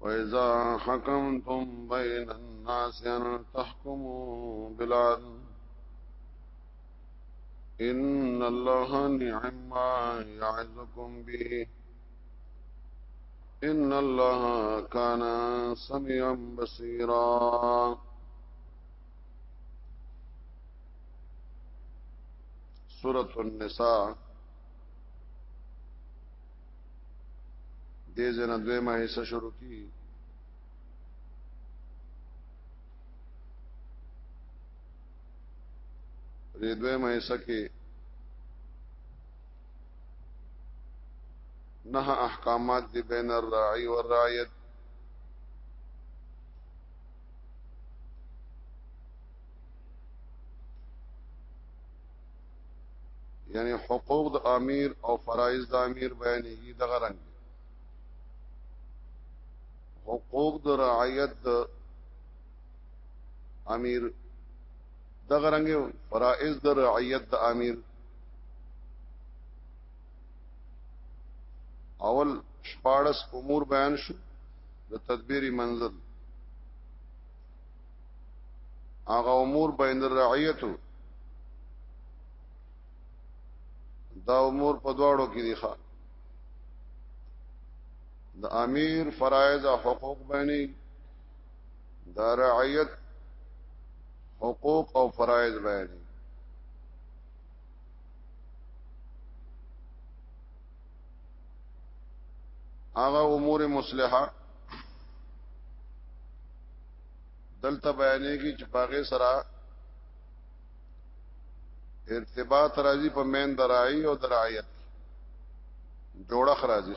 وإذا حكمتم بين الناس أن تحكموا بالعدل إن الله نعم ما يعظكم به ان الله كان سميعا بصيرا سورة النساء دې زنه دوی ما حصہ شروع کی دې دوی ما حصہ کې نه احکامات دی بین الراعی والرعیت یعنی حقوق د امیر او فرایض د امیر بیانېږي دغه رنګ حقوق د رعایت د امیر دغه رنګ فرایض د رعایت د امیر اول شپارس امور بیان شو د تدبیری منزل هغه امور بین الرعیتو دا امور په دواړو کې دي ښا د امیر فرایض او حقوق باندې د رعیت حقوق او فرایض باندې هغه امور مصلحه دلته بیانېږي چې پاغه سره ارتباط راځي په مین درای او درایت جوړخ راځي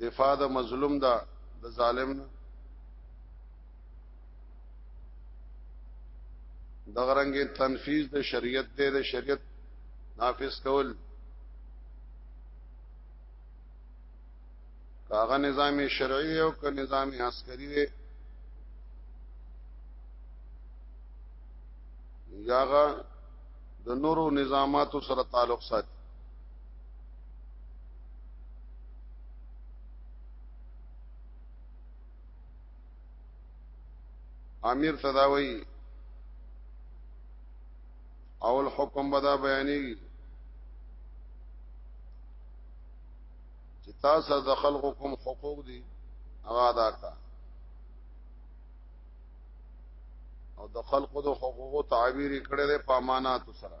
دفاع د مظلوم دا د ظالم نه دغرنګ تنفیذ د شریعت دی د شریعت نافذ کول کاغه نظام شرعي او که نظام عسکري دی یاغه د نورو نظاماتو سره تعلق ساتي امیر تداوی اول حکم بدا بیانی چې تاسو د خلقو کوم حقوق دي هغه ادا کا او د خلقو د حقوقو تعبیر کړي د پامانات سره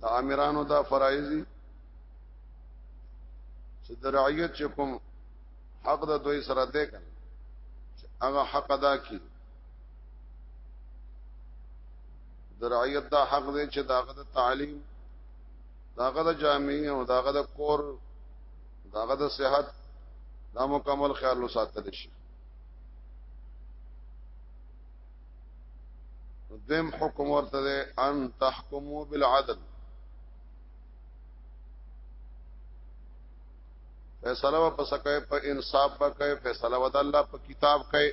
د امیرانو دا فرایزي چې د رعیت چې کوم حق د دوی سره ده کنه هغه حق ادا کی د رعیت دا حق دی چې داغه د تعلیم داغه د جامعې او داغه د کور داغه د صحت دا مکمل خیال وساتل شي دویم حکم ورته ده ان تحکمو بالعدل فیصله و پس کوي په انصاف به کوي فیصله و د الله په کتاب کوي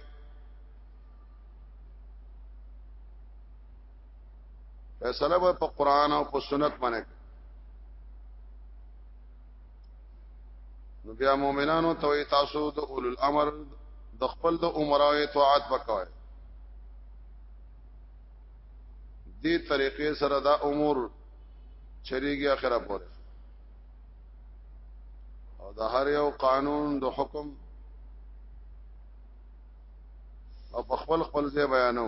فیصله و په قران او په سنت باندې نو بیا مؤمنانو ته تاسو د اول الامر د خپل د عمراو اطاعت وکوي دې طریقې سره دا امور چریږي اخره پورې او د هر یو قانون د حکم او په خپل خپل ځای بیانو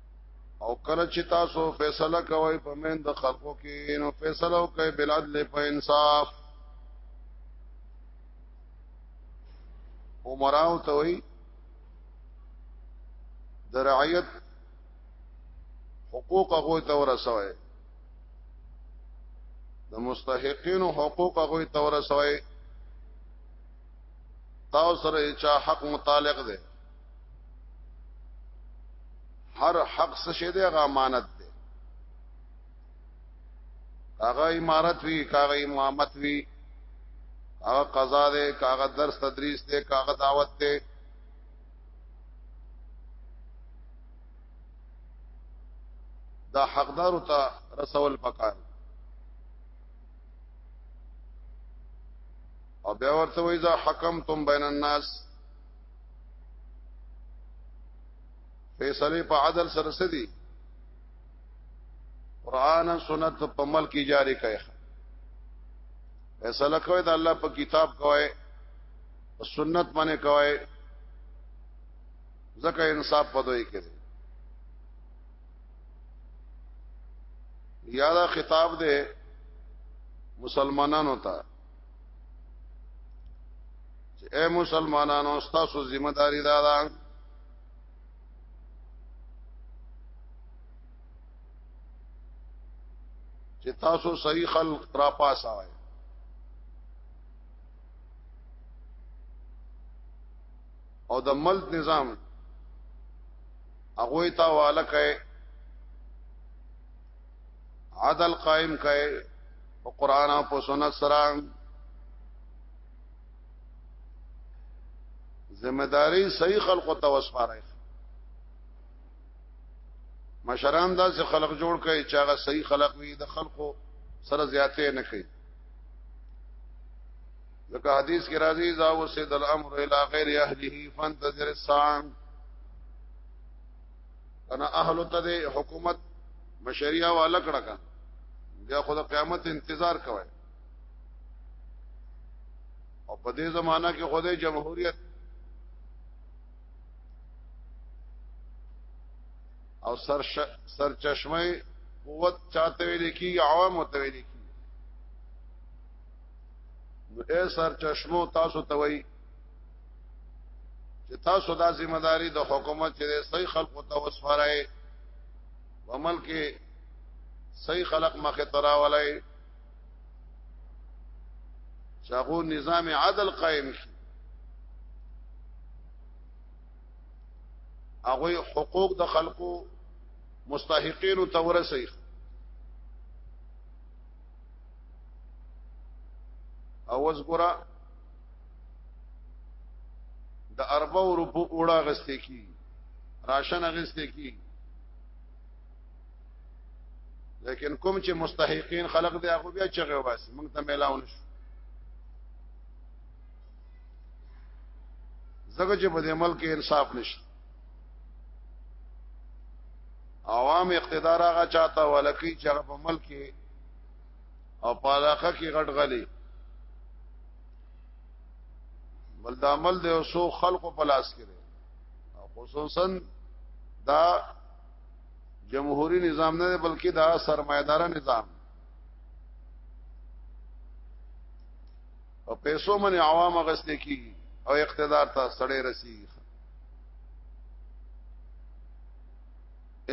او کله چې تاسو فیصله کوئ په من د خلقو کې نو فیصله وکړئ بلاد له په انصاف عمراو ته وي د رعیت حقوق هغه ته ورسوي د مستحقین حقوق هغه ته ورسوي تاسو سره چا حق متعلق دی هر حق څه شه دی هغه امانت دی هغه امارت وی هغه امامت وی هغه قضا دی هغه درس تدریس دی هغه دعوت دی دا حقدار ته رسول پکار او بیا ورته وای ځا حکم تم بین الناس فیصله په عدل سره سدي قران او سنت په عمل کې جاری کړي فیصله کوي د الله په کتاب کوي سنت باندې کوي ځکه انصاف پدوي کوي یادا خطاب دے مسلمانانو ته چې اے مسلمانانو تاسو ذمہ داری دا ده چې تاسو صحیح خلق را پاسا وای او د ملک نظام هغه تا والکه عدل قائم کئے په قران او په سنت سره ذمہ داری صحیح خلقو ته وسپارئ مشران دا چې خلق جوړ کړي چې هغه صحیح خلق وي د خلقو سره زیاتې نه کوي ځکه حدیث کې راځي دا وسید الامر الى غیر اهله فانتظر الساعه انا اهل ته د حکومت مشریه والا کړه کا بیا خو د قیامت انتظار کوي او په دې زمانہ کې خو د جمهوریت او سر ش... سر چشمه قوت چاته ویل کی عوام ته ویل کی نو اے سر چشمو تاسو ته وی چې تاسو دا ذمہ داری د دا حکومت چې صحیح خلق ته وسپارای عمل کې صحیح خلق مخه تراولای چاغو نظام عدل قائم شي هغه حقوق د خلقو مستحقین ته ورسي او وذکرہ د اربع روپو اوړه غسته کی راشن غسته کی لیکن کوم چې مستحقین خلق دی هغه بیا چغه واسي موږ ته ملاو نشو زګه چې په دې ملک انصاف نشته عوام اقتدار هغه چاته ولکې چې په ملک او په علاقه کې غټ غلي بل دا عمل دی او سو خلقو په لاس کې دی او خصوصا دا جمهوریت نظام نه بلکې دا سرمایدار نظام او پیسو من عوام غسته کی او اقتدار ته سړې رسی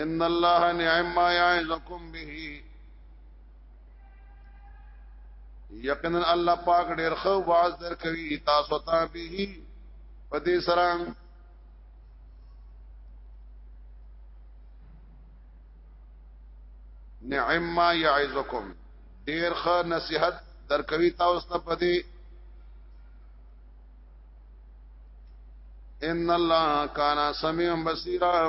ان الله نعم ما يعظكم به یقینا الله پاک ډیر خو باز در کوي تاسو ته به په دې سره نعم ما يعزكم ډیر خو نصيحت در کوي تاسو ته په دې ان الله کان سميع بصيرا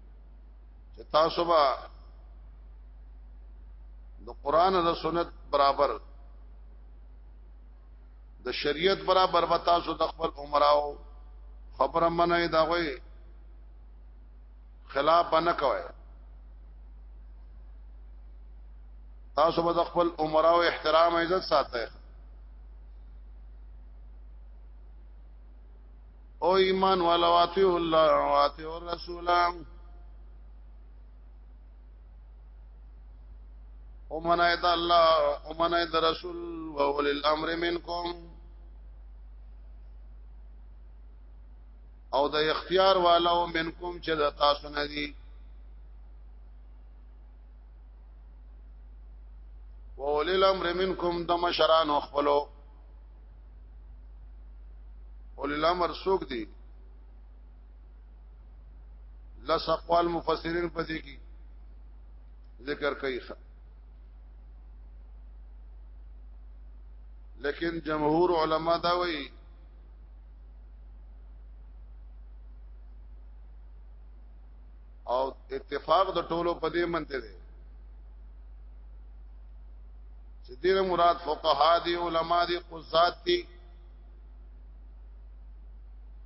چې تاسو به د قران او سنت برابر د شریعت برابر به تاسو د خپل عمراو خبره منه دا وي خلاف نه کوي تاسو به د خپل عمراو احترام عزت ساتئ او ایمان والا واتی الله واتی الرسول او منای د الله او منای د رسول او اول الامر منکم او د اختیار والا او منکم چې د تاسو نه دي وولل امر منکم د مشران خپلو اول الامر سوق دي لس اقوال مفسرین په دې کې ذکر کوي لیکن جمهور علما دا وایي او اتفاق د ټولو په دې منته دي چې دینه مراد فقها دي علما دي قضات دي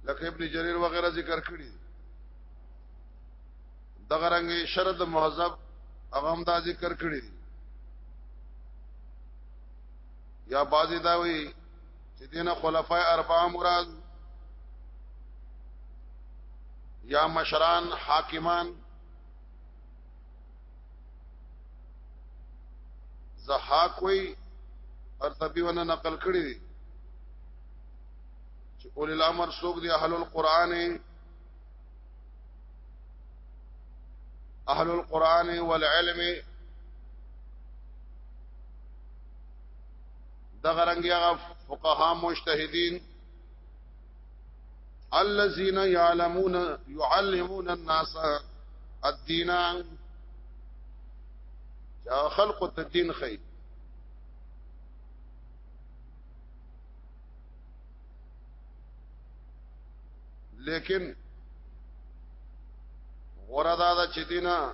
لکه ابن جرير وغيرها ذکر کړی دغه رنګ شرط مهذب هغه هم دا ذکر کړی یا بعضی دا وی چې دینه خلفای اربعه مراد یا مشران حاکمان زحاق وی ارتبی ونه نقل کړی دی چې اول الامر سوق دی اهل القرآن اهل القرآن والعلم دغه رنګ هغه فقها مجتهدين الذين يعلمون يعلمون الناس الدين چا خلق ته دین خي لیکن غره دا دا چې دینه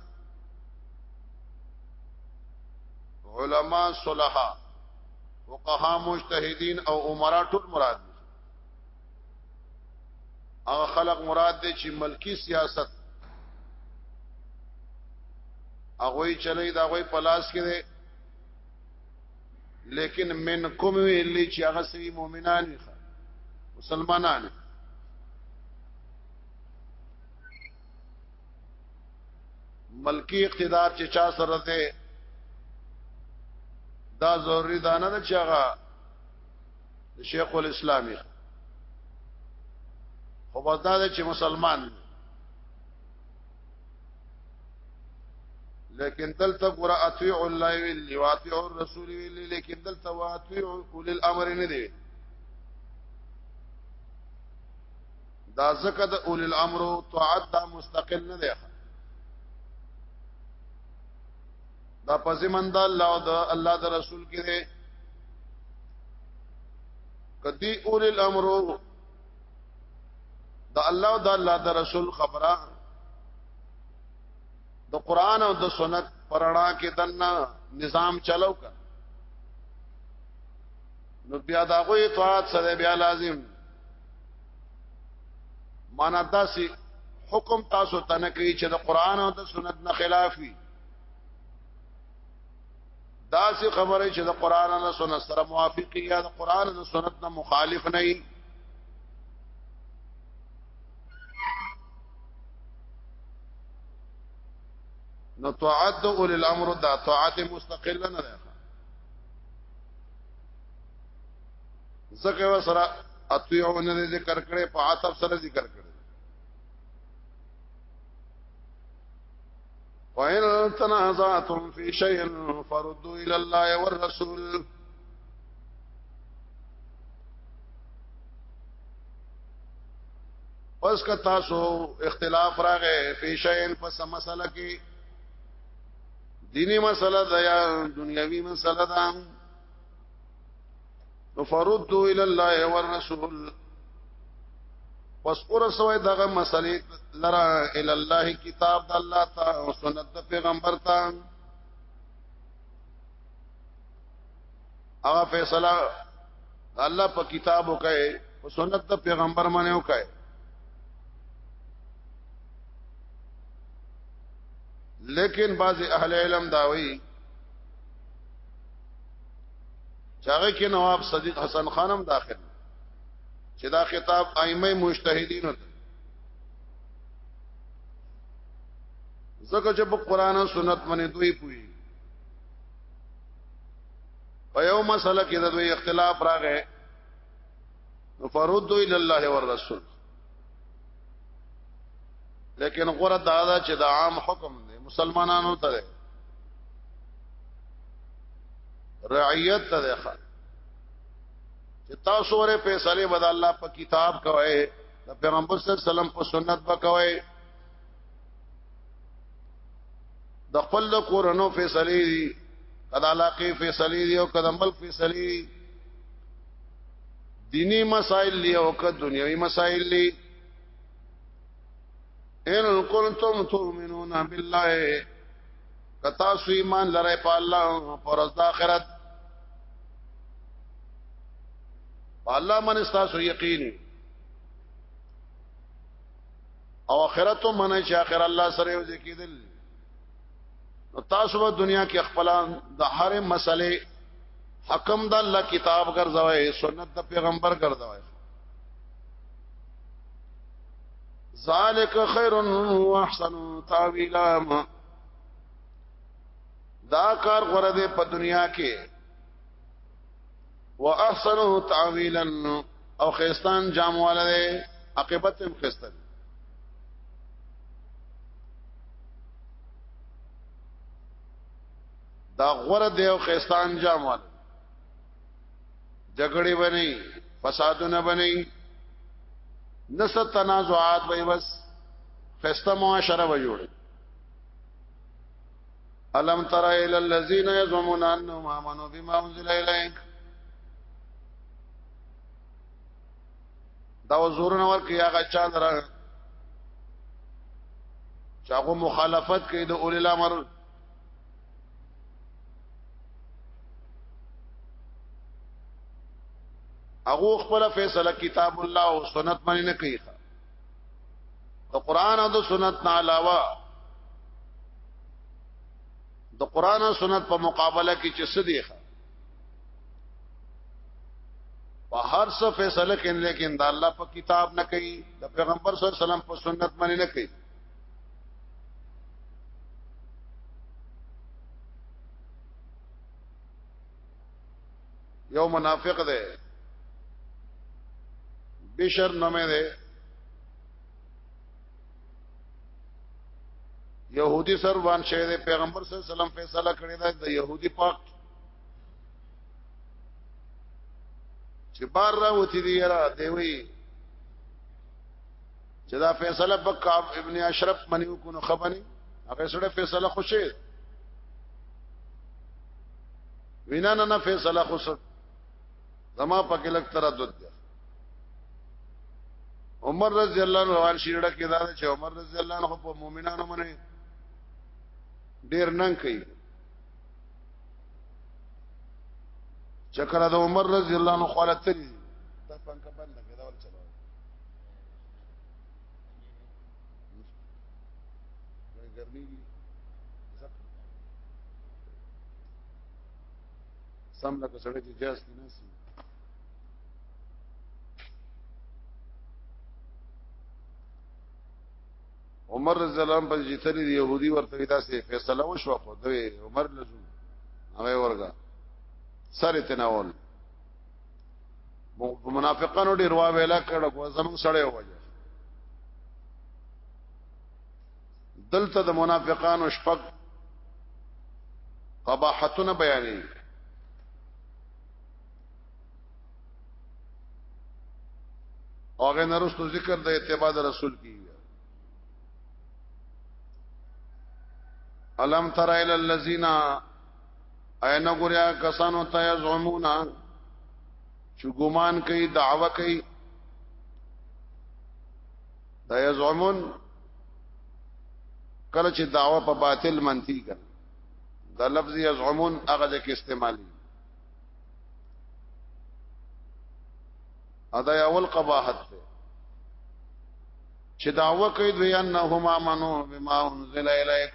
علما صلحا فقها مجتهدین او عمرا ټول مراد دي هغه خلق مراد دي چې ملکی سیاست هغه چلی دا غوي پلاس کې دي لیکن من کوم ویلی چې هغه سي مؤمنان مسلمانان ملکی اقتدار چې چا سره ده دا ضروری دانه ده چې هغه شیخ الاسلامي خو بس دا چې مسلمان دی لیکن دلته ګور اطیع الله ویلی واطیع الرسول ویلی لیکن دلته واطیع اول الامر نه دی دا ځکه د اول الامر طاعت دا مستقل نه دی دا پزمن د الله او د الله د رسول کې دی کدی اول الامر د الله او د الله د رسول خبره د قران او د سنت پرانا کې دنه نظام چلو کړه نو بیا دا غوی اطاعت سره بیا لازم معنا داسې حکم تاسو ته نه کوي چې د قران او د سنت نه خلاف وي داسې خبره چې د قران او سنت سره موافقه یا د قران او سنت نه مخالف نه وي نو طاعت اول الامر دا طاعت مستقله نه ده زکه وسره اطیعو نه ذکر کړي په عطف سره ذکر کړي وَإِن تَنَازَعْتُمْ فِي شَيْءٍ فَرُدُّوا إِلَى اللَّهِ وَالرَّسُولِ پس که تاسو اختلاف راغې فی شین پس مسله کې دینی مسله ده یا دنیوي مسله ده نو فردو الى الله والرسول پس اور سوې دغه مسلې لرا ال الله کتاب د الله تا او سنت د پیغمبر تا هغه فیصله الله په کتاب وکړي او سنت د پیغمبر باندې وکړي لیکن بعض اهل علم داوي چاغه کې نواب صدیق حسن خانم داخل چې دا خطاب ائمه مجتهدین ته زکه چې په قران او سنت باندې دوی پوي په یو مسله کې د دوی اختلاف راغی نو فردو الی الله والرسول لیکن غره دا دا چې دا عام حکم دی مسلمانانو ته دی رعیت ته دی چې تاسو ورې فیصله بد الله په کتاب کوي د پیغمبر صلی الله علیه وسلم په سنت وکوي د خپل د کورنو فیصله دي کدا علاقه فیصله دي او کدا ملک فیصله دي دینی مسائل لی او که دنیوی مسائل لی ان کنتم تؤمنون بالله کتا سو ایمان لره په الله پر ورځ د آخرت الله من استاسو یقیني او اخرت منه چې اخر الله سره یو ځکې دل نو تاسو په دنیا کې خپل د هر مسلې حکم د الله کتاب ګرځوي سنت د پیغمبر ګرځوي ذالک خیر و احسن تاویلا دا کار غره ده په دنیا کې واحسنه تعویلا او خيستان جام والا ده عاقبت هم خيستان دا غره دی او خيستان جام والا جګړې بني فسادونه بني نس تنازعات به بس خسته معاشره به جوړي الم تر الى الذين يزعمون انهم امنوا بما انزل اليك دا وزور نور کې هغه چا درا چاغو مخالفت کوي د اول الامر هغه خپل فیصله کتاب الله او سنت باندې نه کوي د قران او د سنت نه علاوه د قران او سنت په مقابله کې چې څه دی په هر څه فیصله کې لیکن د الله په کتاب نه کوي د پیغمبر صلی الله علیه وسلم په سنت باندې نه کوي یو منافق دی بشر نومه دی يهودي سر وان شه دی پیغمبر صلی الله علیه وسلم فیصله کړی دا د يهودي پاک چې بار را وتی دی را دی وی چې دا فیصله په کعب ابن اشرف منیو کو نو خبرني هغه سره فیصله خوشی وینا نه نه فیصله خو سر زما پکې لک تردد دی عمر رضی الله عنه روان شیړه کې دا چې عمر رضی الله عنه په مؤمنانو باندې ډیر نن کوي چکر د عمر رضی الله عنه خاله تری دا پنکه بند ګړې ګرمي دي سم لکه سړی چې جاز کې نه سي عمر رضی الله عنه په جتری يهودي ورته دا سه فیصله وشو خو دوی عمر لزو هغه ورګه سره تناول منافقانو ډیر وا ویلا کړه کو زمون سړی وایي دلته د منافقانو شپږ قباحتونه بیانې او غن رسو ذکر د اتباع رسول کی الم تر الى الذين اينه ګوریا کسانو ته یزعمونا چې ګمان کوي دعوه کوي دا یزعمون کله چې دعوه په باطل منتی کړه دا لفظ یزعمون هغه ځکه استعمالي ادا اول قباحت ده چې دعوه کوي دوی انهم امنو بما انزل الیک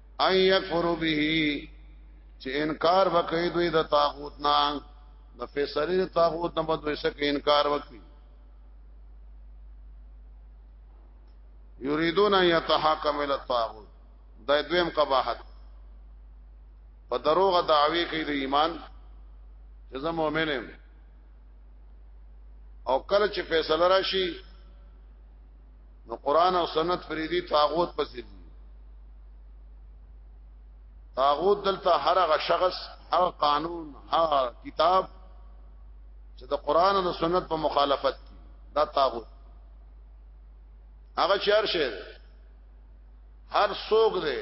ان یکفروا به چې انکار وکړي دوی د طاغوت نه د فیصله د طاغوت نه بده شک انکار وکړي یریدون یتحاکم ال الطاغوت دا دویم قباحت په دروغ دعوی کوي د ایمان چې زه مؤمن یم او کله چې فیصله راشي نو قران او سنت فریدي طاغوت پسې دي طاغوت دلته هر هغه شخص هغه قانون هغه کتاب چې د قران او سنت په مخالفت دي دا طاغوت هغه چهار شی هر څوک دی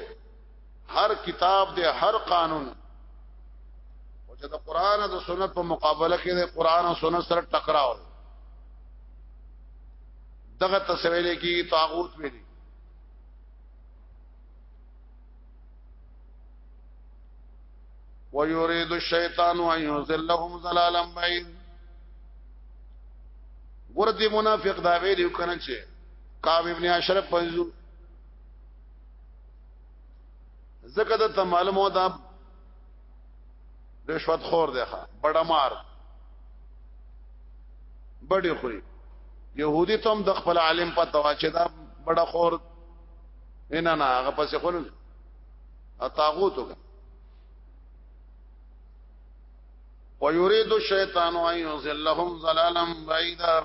هر کتاب دی هر قانون او چې د قران او سنت په مقابله کې د قران او سنت سره ټکراو دغه تسویل کی طاغوت ویلي ويريد الشيطان ان يذلهم ضلالا بعيد ورته منافق دا ویلو کنه چې قاب ابن اشرف پنځو زکه د معلومه ده رشوت خور دی ښا بډمار بډې خوري يهودي ته هم د خپل عالم په توا چې دا بډه خور ان نه هغه پسې خلل اطاغوت وګ ويريد الشيطان ان يذلهم ضلالا بعيدا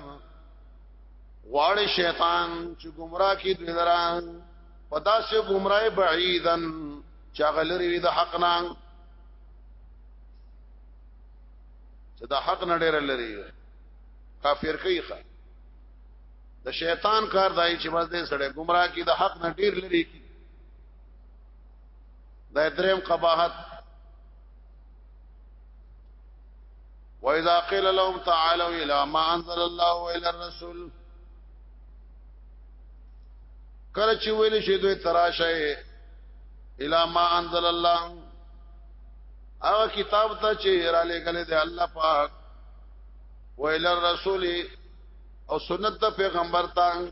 غواړي شیطان چې گمراه کی دوی دران پداسه گمراه بعیدن چا غلری وی د حق نه چې د حق نه ډېر لري کافر کوي ښه د شیطان کار دای چې بس دې سړی گمراه کی د حق نه ډېر لري کی دا دریم قباحت واذا قيل لهم تعالوا الى ما انزل الله والى الرسول کله چې ویل شي دوی تراشه الى ما انزل الله هغه کتاب ته چې را لګل دی الله پاک والى الرسول او سنت د پیغمبر ته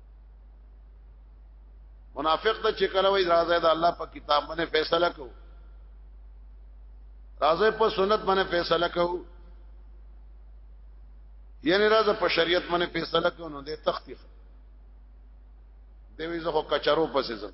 منافق ته چې کله وای راځي دا الله په کتاب باندې فیصله کو راځي په سنت باندې فیصله کو یعنی راځه په شریعت باندې فیصله کو نو د تختی دی وی زه خو کچرو پسې ځم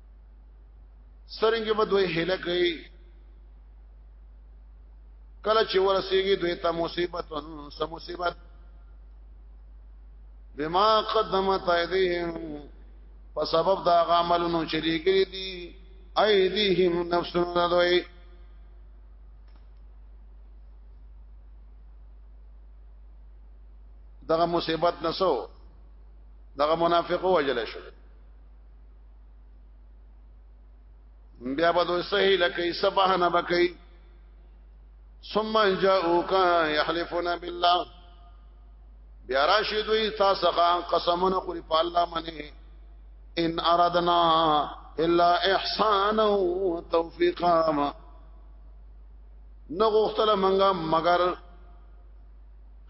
سرنګ به دوی هله کوي کله چې ورسیږي دوی ته مصیبت سم مصیبت بما قدمت ایدیهم په سبب دا عملونو چې لري دي ایدیهم نفسنا دوی دغه مصیبت نسو دغه منافقو وجل شو بیا به دوی صحیح لکې سبه نه بکې ثم جاءوك يحلفون بالله بیا راشي دوی تاسو څخه قسمونه خوري په الله باندې ان اردنا الا احسانا وتوفيقا ما نغختل منګه مگر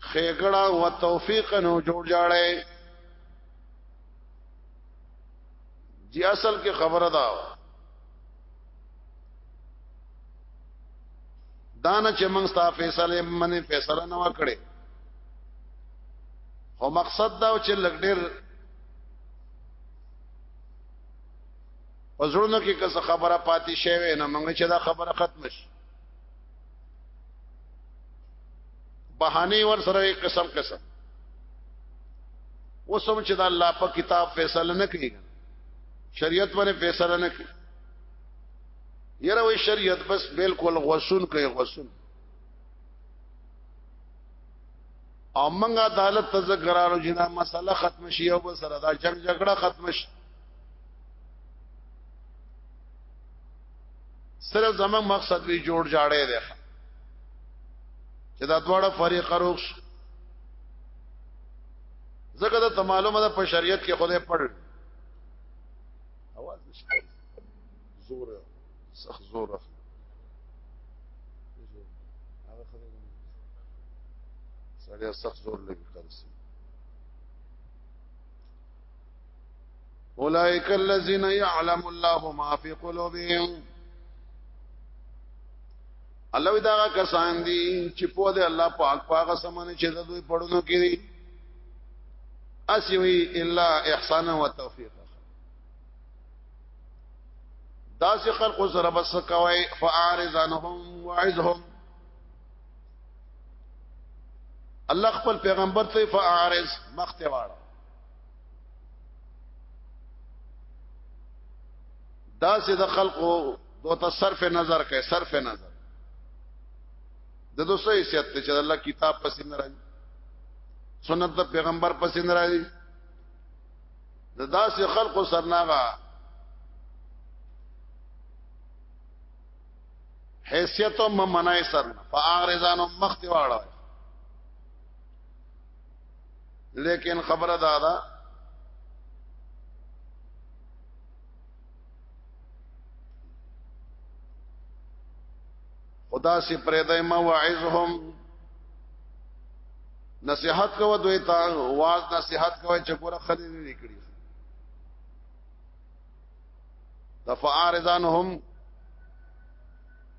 خېګړه او توفیق نو جوړ جاړې جی اصل کې خبره دا دانه چې موږ ستا فیصله منې فیصله نه وکړي خو مقصد دا چې لګډیر پزړونو کې که خبره پاتې شوی نه موږ چې دا خبره ختم شي بهانه ور سره قسم قسم وسم چې د الله په کتاب فیصله نه کوي شریعت باندې فیصله نه کوي یره وی شریعت بس بالکل غوسون کوي غوسون او موږ عدالت ته ذکرارو چې دا مسله ختم شي او بل سره دا جنگ جګړه ختم شي صرف زمنګ مقصد وی جوړ جاړې ده چې دا دواړه فریق روغ شي زګه د معلومه ده په شریعت کې خدای پړ اواز نشته زور سخ زور هغه خدای سړی سخ زور لګي کړی اولئک الذین یعلم الله ما فی قلوبهم الله دا کسان دي چې په دې الله پاک پاګه سمونه چې د دوی پړونو کې دي اسوی الا احسان و توفیق دا چې خلق سره بس کوي فارض عنهم وعظهم الله خپل پیغمبر ته فارض مخته واړه دا سه د خلقو دوته صرف نظر کوي صرف نظر د دوسه حیثیت ته چې الله کتاب پسې نه راځي سنت د پیغمبر پسې نه راځي د داسې خلقو سرناغه حیثیت او ممنای سر فاغرزان مخت واړه لیکن خبره دا ده خدا سي پرېدای ما وعظهم نصيحت کوو دوی ته واز نصيحت کوي چې ګوره خلې نه نکړي دفعارضانهم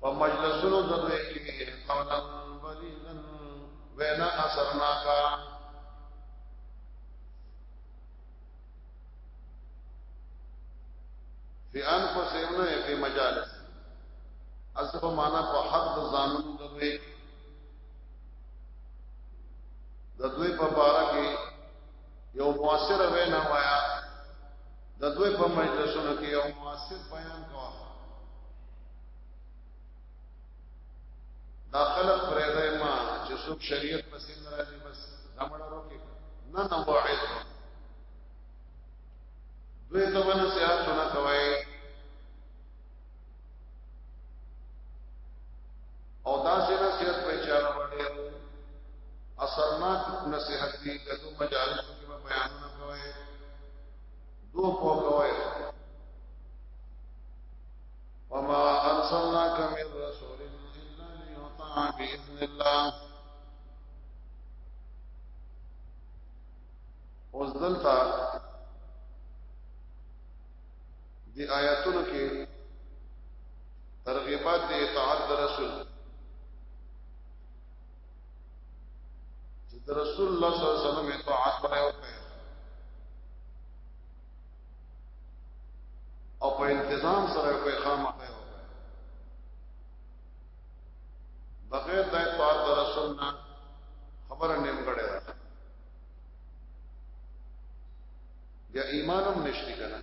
په مجلسونو د دوی کې قولا بلیغا وینا اثرناکا فی انفسهم نه فی مجالس اصل معنا په حق د ځانونو د دوی د دوی په باره کې یو موثر وینا وایا د دوی په مجلسونو کې یو موثر بیان کوه دا خلق پرېدای ما چې څوک شریعت پسې نه راځي بس دمړه روکي نه نه واعظ دوی ته ونه سیاست نه کوي او دا سي نه سیاست په چاره باندې اثرناک نصيحت دي دغه مجالس کې بیان نه کوي دو پوکوي وما ارسلناك من رسول الا ليطاع باذن الله اوس دلته دی آیاتونو کې ترغیبات د اطاعت رسول چې رسول الله صلی الله علیه وسلم اطاعت باندې وکړي او په انتظام سره په خامه بغیر د اطاعت رسول نه خبره نیمګړې ده بیا ایمانم نشتی کنه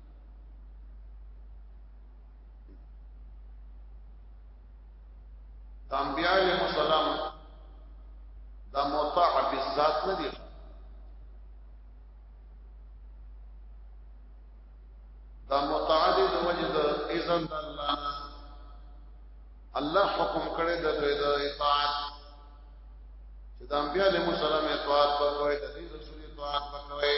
انبیاء علیہ السلام دا مطاع بالذات نه دي دا مطاع دي د وجه د اذن د الله الله حکم کړی د دوی د اطاعت چې د انبیاء علیہ السلام اطاعت وکړي د دې رسول اطاعت وکړي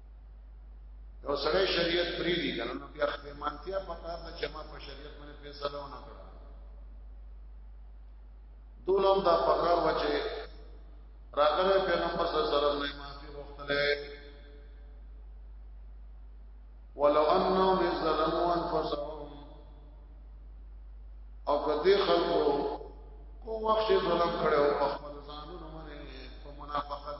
یو سړی شریعت پری دی کنه نو بیا خپل مانتیا پکار نه چې ما په شریعت باندې فیصله ونه کړ دولم دا پکار و چې راغله پیغمبر صلی الله علیه وسلم نه معافي وختله ولو انهم ظلموا انفسهم او کدی خلکو کو وخت ظلم کړو په خپل ځانونو باندې په منافقت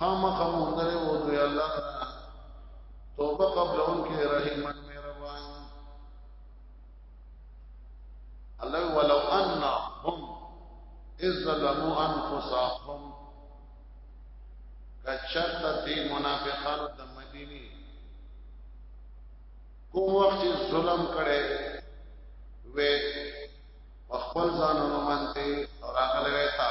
خامخ مهدره او دوی الله توبه قبل ان کې رحیمن مهربان الله ولو انهم اذ ظلموا انفسهم کچرت دی منافقانو د مدینه کوم وخت ظلم کړي وې خپل ځانونو منته او راغله وې تا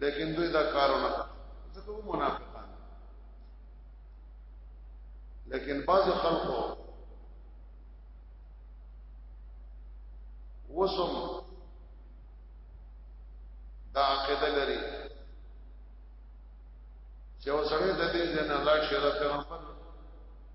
لیکن دوی دا کارونه ځکه منافقان لیکن بعض خلکو وسم دا عقیده لري چې وسره د دې جن الله شرف پیغمبر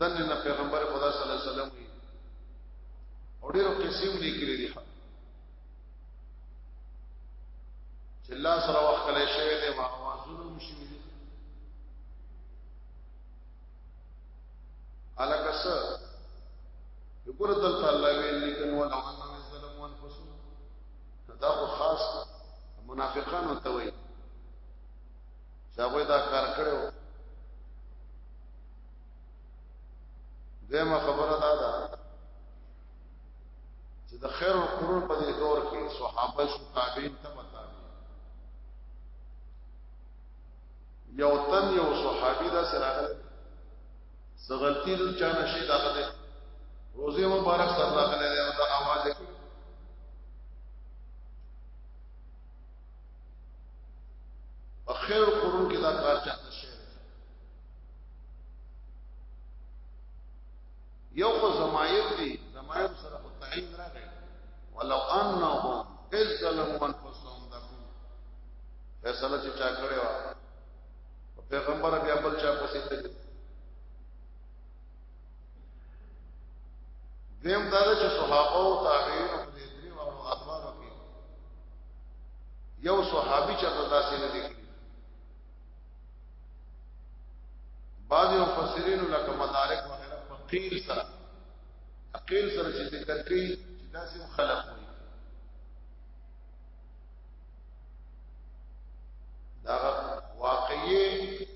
دن نه پیغمبر خدا صلی الله علیه وسلم وی او ډیرو قسم لیکلي دي چې الله سره وخت کله شوی دی واوازونه مشوي دي الکه سر یو ګور دلته الله ویل لیکن ولو دا خو خاص منافقانو ته وایي چې هغه دا کار کړو دغه خبره دا ده چې د خیر او قرون په دې دور کې صحابه شو تابعین ته پتا یو تن یو صحابي دا سره سغلتی د چا نشي داغه ده روزه مبارک سره راغله ده او دا आवाज کوي اخر قرون کې دا کار چاته شي یو خو زمایب دي زمایب سره خو تعین راغی ولو انهم اذ ظلموا انفسهم دکو فیصله چې چا کړې و پیغمبر بیا بل چا پسې ته دیم دا چې صحابه او تابعین په دې درې وانو ادوارو کې یو صحابي چې په داسې نه دي بعض مفسرین لکه مدارک وغیرہ په قیل سره قیل سره چې ذکر کوي چې داسې خلق وي دا واقعي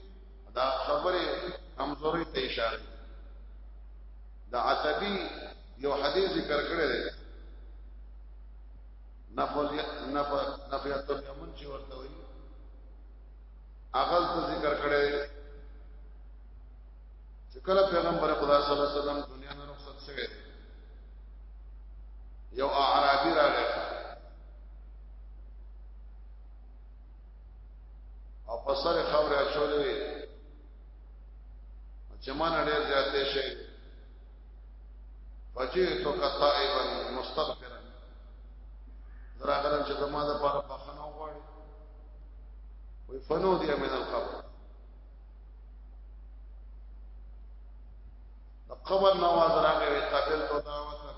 دا خبره کمزوري ته اشاره دا عتبي یو حدیث ذکر کړی دی نفل نفل نفیات الیمن چې ورته وایي اغل ته ذکر کړی چې کله پیغمبر خدا صلی الله علیه وسلم دنیا نه رخصت شوه یو اعرابي راغی او په سر خبره اچولې چې مان ډېر زیاتې شي فجئت كتائبا مستغفرا راغلم چې زما د پاره بخنه وغواړي وي فنو دي من القبر د قبر نواز راغی وی قبل تو دعوت کړه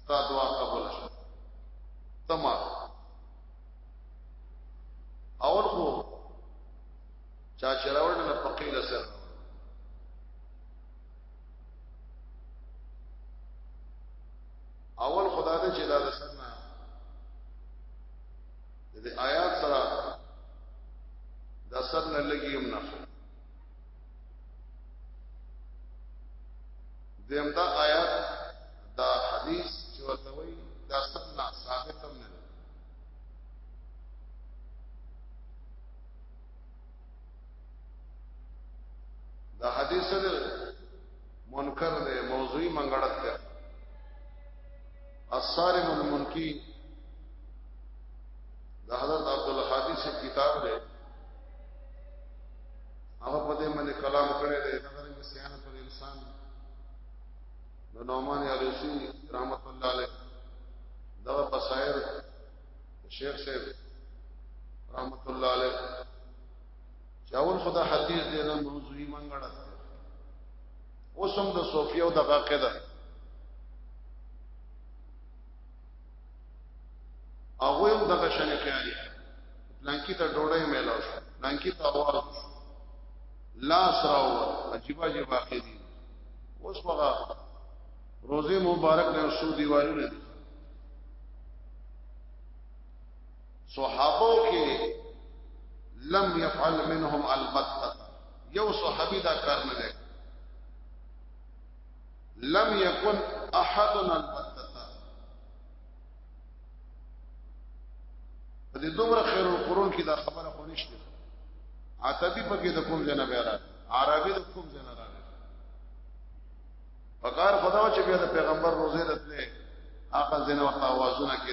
ستا دعا قبول شو تما اور خو چا چراوړ نه فقیل سره اول خدای دې چې دا د سنه د دې آیات سره د اثر نه لګي هم نه خو دیم دا آیات دا حدیث چې ورته وایي د اثر نه ثابت هم نه دا حدیث سره منکر دی موضوعي منګړت دی الصارم المنکی د حضرت عبد الحادی سے کتاب دی هغه په دې باندې کلام کړی دی نظر کې سیان پر انسان د نومان یاروسی رحمت الله علیه دا بصائر شیخ صاحب رحمت الله علیه چاول خدا حدیث دې نه موضوعي منګړه اوسم د صوفیو د غاقه ده هغه هم دغه شان خیالي لانکی ته ډوړې میلاو شو لانکی ته اواز لاس راو عجیب عجیب واقع دي اوس وغه روزه مبارک نه شو دیوالونه دي صحابو کې لم يفعل منهم البتة یو صحابي دا کار نه دی لم یکن احد البتتا په دې دومره خیر القرون کې دا خبره خو نشته عتبی په کې د کوم جنا بیا راځي عربي د کوم جنا راځي پکار خدا چې بیا د پیغمبر روزه راتله هغه ځنه وخت आवाजونه کې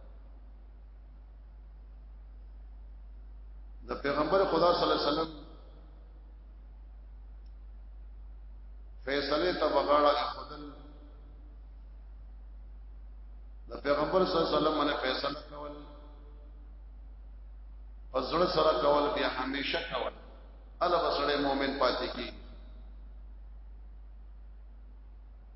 د پیغمبر خدا صلی الله علیه وسلم فیصله ته بغاړه خدل د پیغمبر صلی الله علیه وسلم باندې فیصله کول پزړه سره کول بیا همیشه کول الله بسړې مؤمن پاتې کی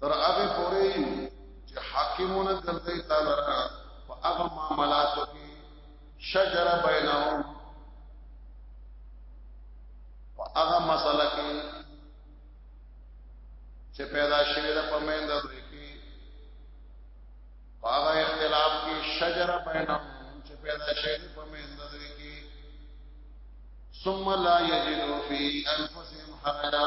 تر هغه پورې چې حاکمونه ګرځي تعالی را په هغه معاملاتو کې شجر بینهم په هغه مسله کې چې پیدا شوی د پمند دوی کې په هغه اختلاف کې شجر بینهم چې پیدا شوی د پمند دوی کې ثم لا یجدو فی انفسهم حرجا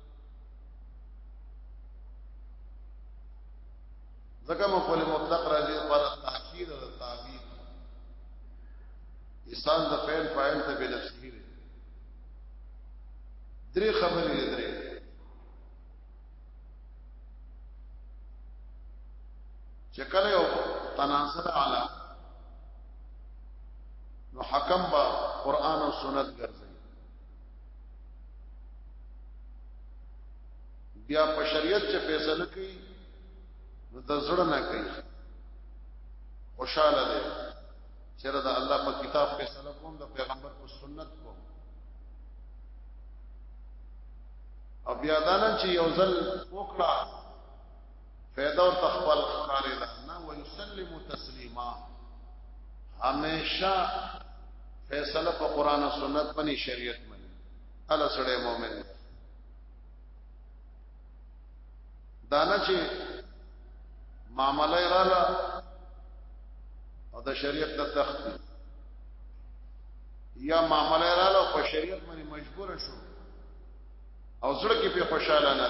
ځکه مفعول مطلق راځي پر تاخير او تعبیر انسان د فعل فاعل ته به نفسه دی درې خبرې درې چې کله یو تناسب اعلی نو حکم با قران او سنت ګرځي بیا په شریعت چې فیصله کوي نو د زړه نه کوي خوشاله دی چې دا الله په کتاب فیصله کوم د پیغمبر په سنت کوم او بیا دا نه چې یو ځل وکړه پیدا او تخبل خارې ده نه ويسلم تسلیما همیشه فیصله په قران او سنت باندې شریعت باندې الله سره مؤمن دانا چې معاملې رااله او د شریعت د تخت یا معاملې رااله په شریعت باندې مجبور شو او زړه کې په خوشاله نه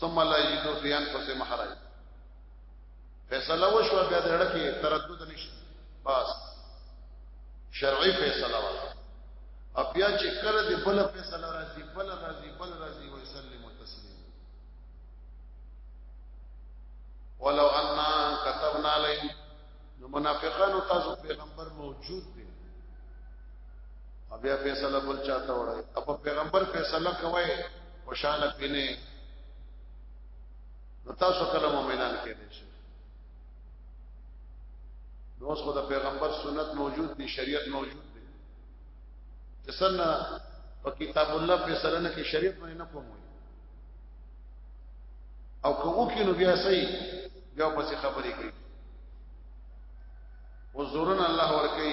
ثم لا یجدو فی انفسهم حرج فیصله وشو بیا دړه کې تردد نشته بس شرعي فیصله وکړه او بیا چې کله دې بل فیصله راځي بل راځي بل راځي وي سلم تسلیم ولو ان كتبنا عليهم نو منافقانو تاسو پیغمبر موجود دی بیا فیصله بل چاته وړي اپ پیغمبر فیصله کوي خوشاله پینه نو تاسو کله مؤمنان کېدئ شئ نو اوس خو د پیغمبر سنت موجود دی شریعت موجود دی چې څنګه په کتاب الله په سره نه کې شریعت باندې نه کوم او که وکي نو بیا صحیح بیا پسې خبرې کوي وزورن الله ورکی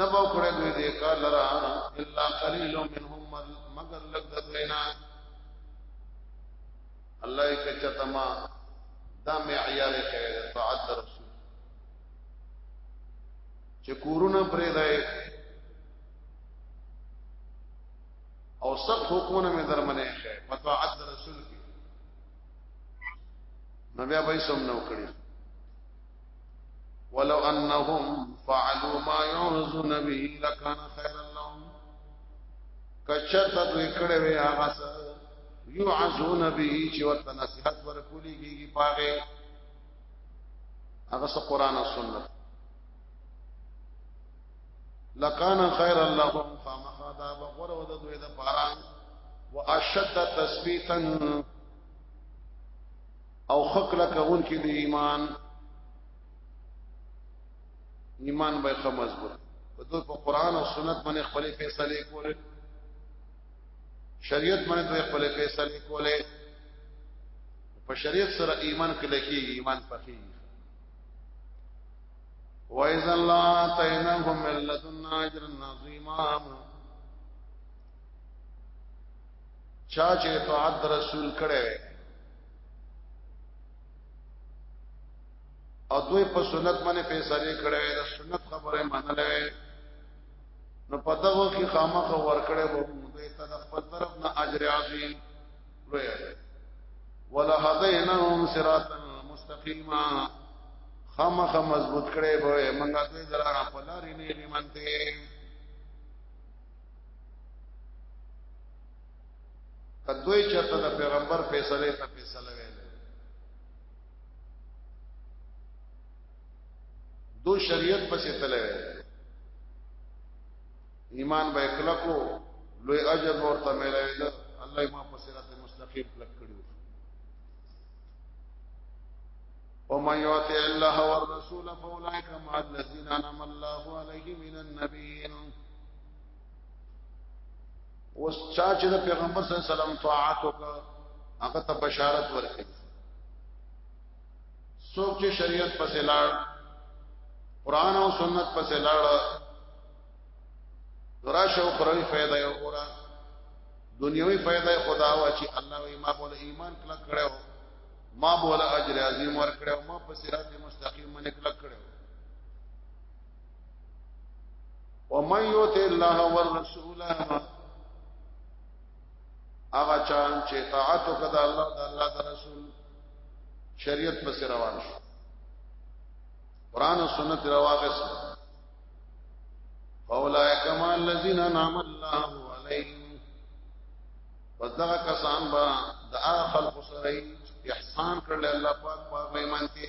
نبو کړه دوی دې کار لرا الا قليل منهم مگر لګ د دوینا الله یې کچته ما دا معیار خیر طاعت رسول چې کورونه پرې دی او سخت حکمونه مې درمنه خیر په طاعت رسول کې نو بیا به سم نو کړی ولو انهم فعلوا ما يعرضون به لكان خيرا لهم کچته دوی کړه وی هغه يعزون به چې ورته نصيحت ورکولي کیږي پاغه هغه سره قران او سنت لکان خیر الله خامخا دا بغور ود دوی د پارا واشد تثبیتا او خکل کون کې د ایمان ایمان به خه مضبوط په دوی په قران او سنت باندې خپل فیصله کوله شریعت باندې دوی خپل فیصله کوله په شریعت سره ایمان کله کې ایمان پخې وَإِذَا اللَّهَ آتَيْنَاهُمْ مِن لَّدُنَّا أَجْرًا عَظِيمًا چا چې طاعت رسول کړي او دوی په سنت باندې فیصله کړې ده سنت خبره منلې نو په دغه کې خامخ ورکړې وو دوی ته د خپل طرف نه اجر عظیم لوی ولا هدینهم صراطا مستقیما خامخ مضبوط کړې به منګه دوی درا په لارې نه لیمنته کتوی چرته د پیغمبر فیصله ته فیصله ویل دو شریعت پسې تللی ایمان به کلکو لوی اجر ورته ملوي دا الله ما په صراط مستقیم کلک کړو او ما یوتی الله والرسول فاولئک مع الذین انعم الله علیهم من النبیین اوس چا چې د پیغمبر صلی الله علیه وسلم طاعت وکړه هغه ته بشارت ورکړي څوک چې شریعت پسې لاړ قران او سنت پسې لاړ دراشه او خروي فائدہ یو ګورا دنیوي فائدہ خدا وا چې الله وي ما بوله ایمان کله کړو ما بوله اجر عظیم ور کړو ما په صراط مستقیم باندې کله کړو ومن یوت الله والرسول هغه چان چې طاعت وکړه الله د الله د رسول شریعت پس روان شو قران او سنت رواغس فاولائک ما الذین انعم الله علیهم پس دا کسان با د اخل خسرین احسان کړل الله پاک په ایمان کې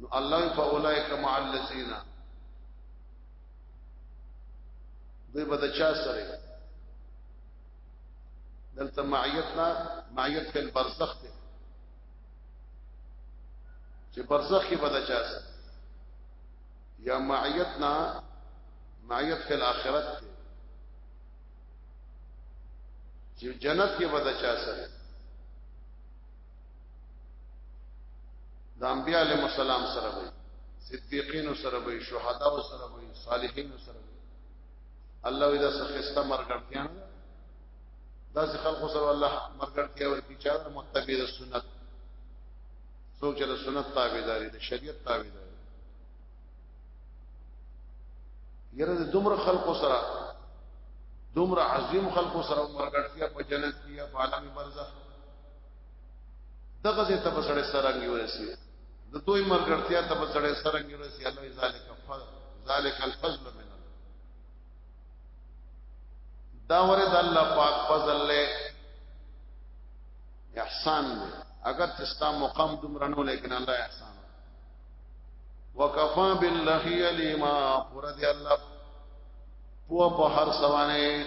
نو الله فاولائک مع الذین دوی به د چا سره دلته معیتنا معیت په برزخ دی چې برزخ کې به د چا سره یا معیتنا معیت په آخرت دی چې جنت کې به د چا سره د انبیاء علیهم السلام سره وي صدیقین سره وي شهدا سره وي صالحین سره وي الله اذا سخستا مرګړتیا دا ځکه خلق سره الله مرګړتیا ورکی چا متبع د سنت څوک چې د سنت تابعداري د شریعت تابعداري یره د دومره خلق سره دومره عظیم خلق سره مرګړتیا په جنت کې په عالم برزخ دغه ځای ته بسړې سرنګ ورسي د دوی مرګړتیا ته بسړې سرنګ ورسي الله ذالک فضل ذالک الفضل من الله دا ورد الله پاک فضل له احسان دی اگر چې ستا مقام دومره نو لیکن الله احسان وکفا بالله علیما پر دې الله په هر سوانه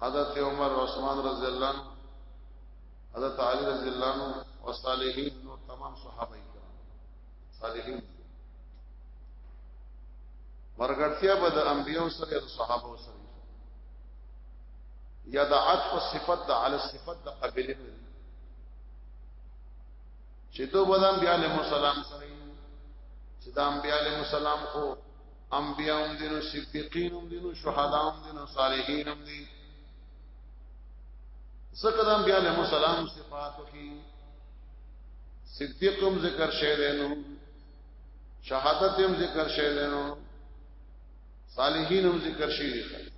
حضرت عمر عثمان رضی الله عنه حضرت علی رضی الله عنه او صالحین نو تمام صحابه کرام صالحین مرګرتیا به د انبیو سره د صحابه سره یا د عطف صفت د علی صفت د قبیله چې دوه بدن بیا له مسلمان سره چې د انبیاء علیهم السلام خو انبیاء هم دي نو صدیقین هم دي نو شهدا هم دي نو صالحین هم دي ذکر انبیاء علیهم السلام صفات کی صدیق هم ذکر شوی دی نو شهادت هم ذکر شوی دی نو صالحین هم ذکر شوی دی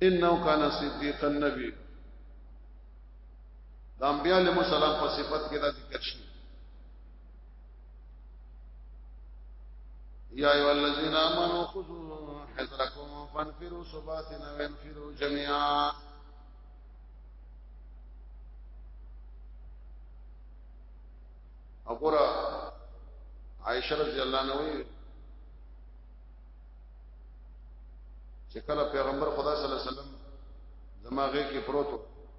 انه کان صدیق النبی د انبیاء علیهم السلام په صفت کې دا ذکر شوی یا ایو الذین آمنوا خذوا حذرکم فانفروا ثبات او انفروا جميعا وګوره عائشه رضی الله عنها وی چې کله پیغمبر خدا صلی الله علیه وسلم زماغه کې پروت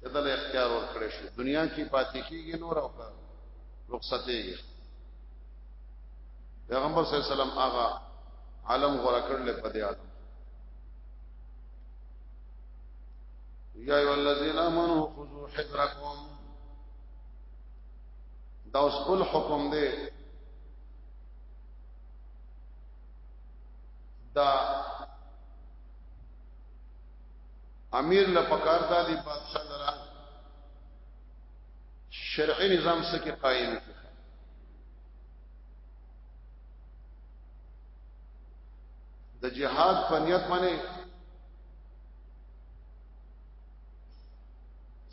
چې دل اختیار ورکړي شي دنیا کې پاتې کیږي نور او رخصت یې پیغمبر صلی الله علیه وسلم هغه عالم غره کړل په دې عالم یا ایو الذین آمنو خذوا حذرکم دا اوس کل حکم دی دا امیر له پکار دادی بادشاہ لرا شرعي نظام سکه قائم کړي د جهاد په نیت باندې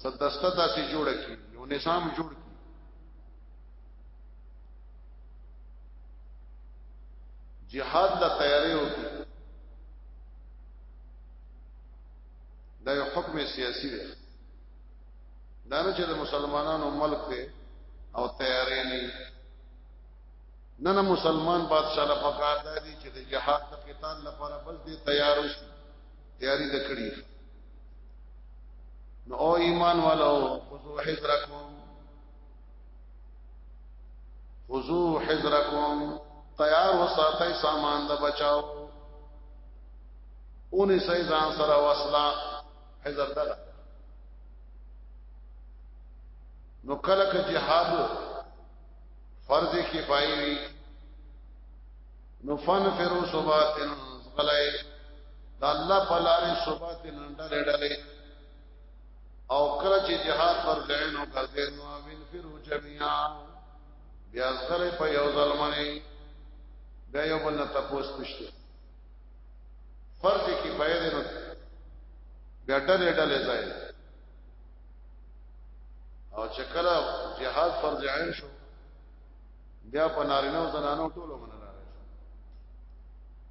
صدسته داسې جوړ کی یو نظام جوړ کی جهاد لا تیارې وکړي دا یو حکم سیاسی دی دا نه چې د مسلمانانو ملک دی او تیارې نه نه نه مسلمان بادشاہ له پکار دی چې د جهاد د قتال لپاره بس دی تیار شي تیاری د کړی نو او ایمان والو خذو حذرکم خذو حذرکم تیار وساتئ سامان د بچاو اونې سې ځان سره وصلا حذر دلا نو کله کې جهاد فرض کفایي وي نو فن فرو صباتن غلای دا الله په لارې صباتن ډلې ډلې او کله چې جهاد پر ځای نو ګرځي نو وین فرو جميعا بیا سره په یو ځل باندې بیا یو بل نه تاسو پښته فرض کی پیدا نه بیا ډلې ډلې ځای او چې کله جهاد فرض عین شو بیا په نارینه او زنانو ټولو باندې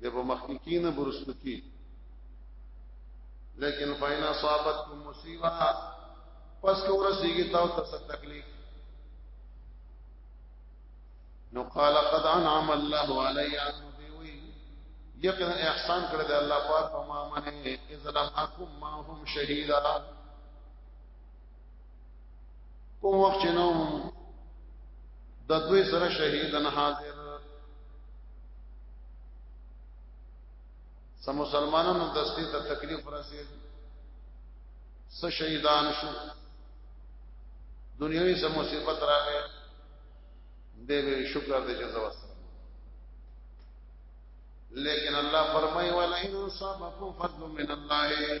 به په مخ کې کینه برسو کې لیکن فین اصابتکم مصیبه پس کو رسیږي تاسو ته تکلیف نو قال قد انعم الله علی دیوی یقینا احسان کړی دی الله پاک په ما باندې اذ لم اكن معهم شهیدا کوم وخت نو د دوی سره شهیدن حاضر سم مسلمانانو دستی ته تکلیف رسید س شهیدان شو دنیوي سم مصیبت راغې دې به شکر دې جزا وسه لیکن الله فرمای ولا ان صابكم فضل من الله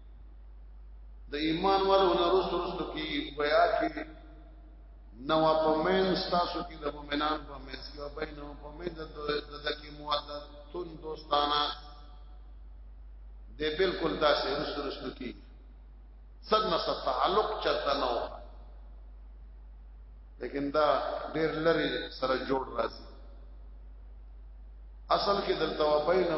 د ایمان والو نه رسو رسو کې بیا کې نو په مین تاسو کې د مؤمنان په مېز کې او بینه په مېز د دکی مودت تون دوستانه د بالکل داسې رسو رسو کې صد نه صد تعلق چرته نه و لیکن دا ډېر لري سره جوړ راځي اصل کې دلته وبینه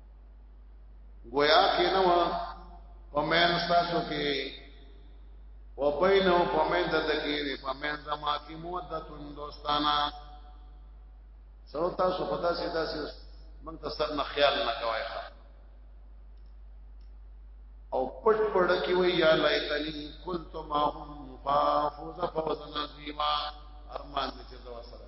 گویا کې نو پمن تاسو کې و بینو پمن د دکې پمن زما کې مودتون دوستانا سو تاسو پتا سیدا سي من ته سر نه خیال نه کوي او پټ پړ کې وی یا لایتنی کنت ما هم فافوز فوزا عظیما ارمان دې چې زو سره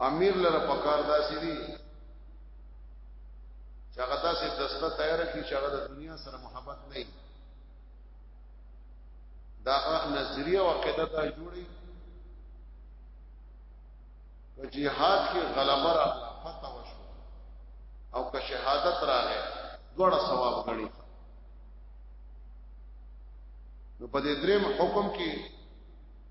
امیر لره پکار داسې دي چې هغه داسې دسته تیار کړي چې هغه د دنیا سره محبت نه وي دا نظریه او عقیده دا جوړي په جهاد کې غلبه را فتح وشو او که شهادت راغی دوړه ثواب غړي نو په دې دریم حکم کې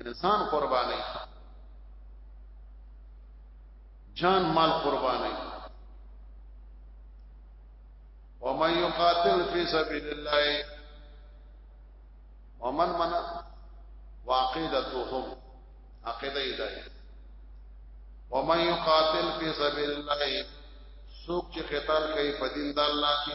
انسان قرباني جان مال قرباني ومن يقاتل في سبيل الله ومن من وعقيدتهم عقيده ايدای ومن يقاتل في سبيل الله سوق چې قتال کوي په دین د الله کې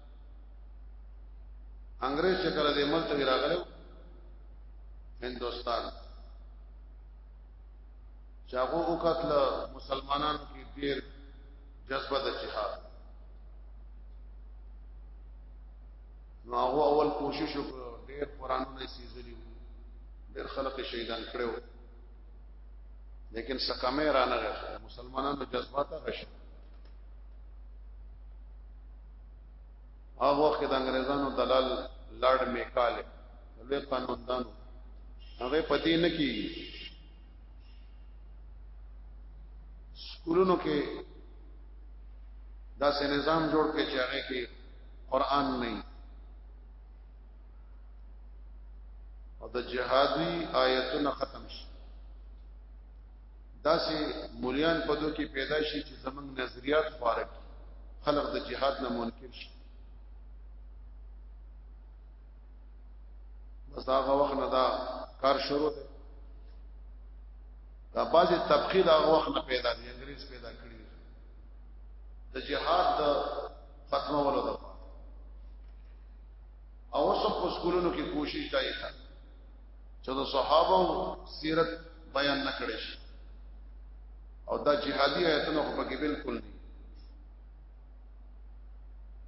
انګريز چې کله دې ملک ته راغلو هندستان چاغو وکتل مسلمانانو کې ډېر جذبه د جهاد نو هغه اول کوشش وکړ ډېر قرانونه سیزلی ډېر خلک شهیدان کړو لیکن سکمه رانه غوښته مسلمانانو جذبات غوښته هغه وخت د انګريزانو دلال لارډ میکاله لوی قانوندانو هغه پتی نه کیږي سکولونو کې دا سه نظام جوړ کې چې هغه کې قران نه او د جهادي آیتونه ختم شي داسې مليان په دوه کې پیدا شي چې زمنګ نظریات خواره کی خلق د جهاد نه منکر شي بس هغه وخت نه دا کار شروع دی دا بازي طبقه دا هغه وخت نه پیدا دي انګريز پیدا کړی د جهاد د ختمولو لپاره او اوس په سکولونو کې کوشش دایته چې د صحابه سیرت بیان نکړي شي او دا جهادي آیتونه خو پکې بالکل نه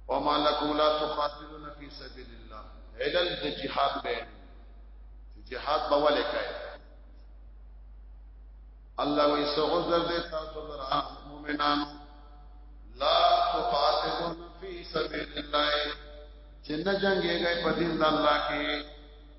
وما لكم لا تقاتلون في سبيل الله علل د جهاد بیان جهاد به ولې کوي الله وی سعذر دې تاسو لرا مؤمنانو لا تقاتلون في سبيل الله چې نه جنگيږي په دین د الله کې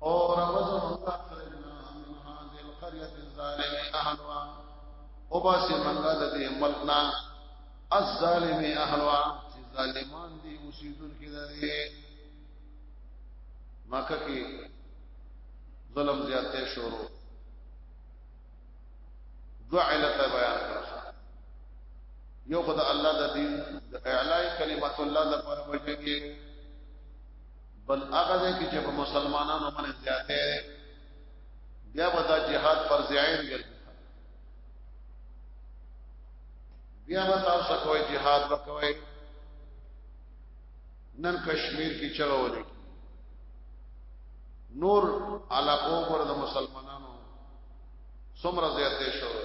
اور وزم الله خرجنا من هذه القريه الظالم اهلها وباسي من غد دي ملنا الظالم اهلها چې ظالمان دي اوسیدون کې دي مکه کې ظلم زیاته شروع دو علت بیان کړه یو خدای الله د دین د اعلی کلمت الله د پر وجه کې بل هغه ځای کې چې په مسلمانانو باندې زیاته بیا به دا جهاد پر ځایین ګرځي بیا به تاسو کوی جهاد وکوي نن کشمیر کې چلولې نور علاقو پر د مسلمانانو څومره زیاتې شوې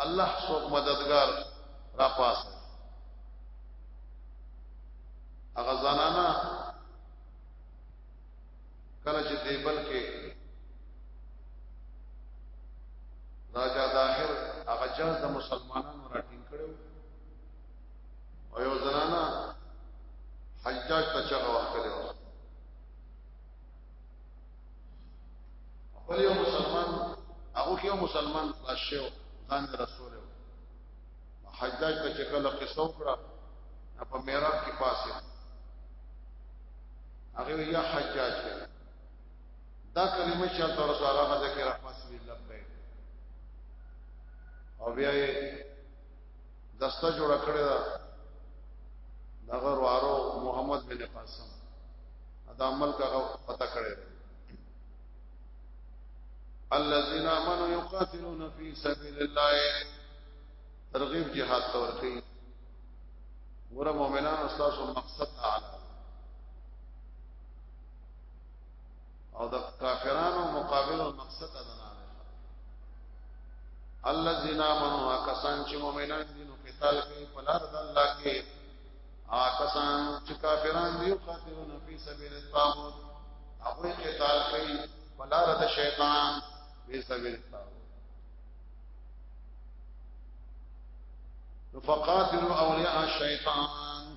الله څوک مددگار را پاس هغه زنانا کله چې دی بل کې راجا داخل هغه جز د مسلمانانو راټینګ کړو او یو زنانا حجاج ته چغه وکړو خپل یو مسلمان هغه کې یو مسلمان خلاص شو ځان رسول و حجاج ته چې کله قصه وکړه په میراب کې پاسه هغه یا حجاج دا کلمه چې تاسو سره راځي کې رحمت الله لبیک او بیا دسته جوړ کړی دا دغه وارو محمد بن قاسم دا عمل کا پتا کړی الذين امنوا يقاتلون في سبيل الله ترغیب جهاد تور کوي ګور مؤمنان استاد مقصد اعلی او د کافرانو مقابل او مقصد ادا نه الذين امنوا کسان چې مؤمنان دي نو قتال کوي په لار د الله کې آ کسان چې کافران دي او قاتلون فی سبیل الطاغوت هغه قتال کوي په لار د شیطان فی سبیل الطاغوت فقاتلوا اولیاء الشیطان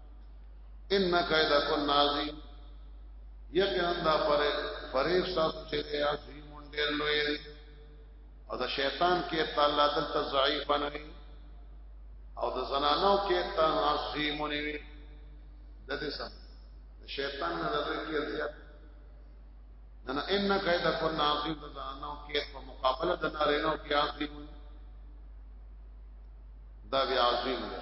ان کیدا کو نازی یقینا دا پر فریب ساس چې دی عظیم ډیر لوی دی او دا شیطان کې تعالی دلته ضعیف نه وي او د زنانو کې تن عظیم نه وي د دې سم شیطان نه لږ کې زیات نه نه ان کیدا کو نازی د زنانو کې په مقابله د نارینو کې عظیم دا بیا عظیم دی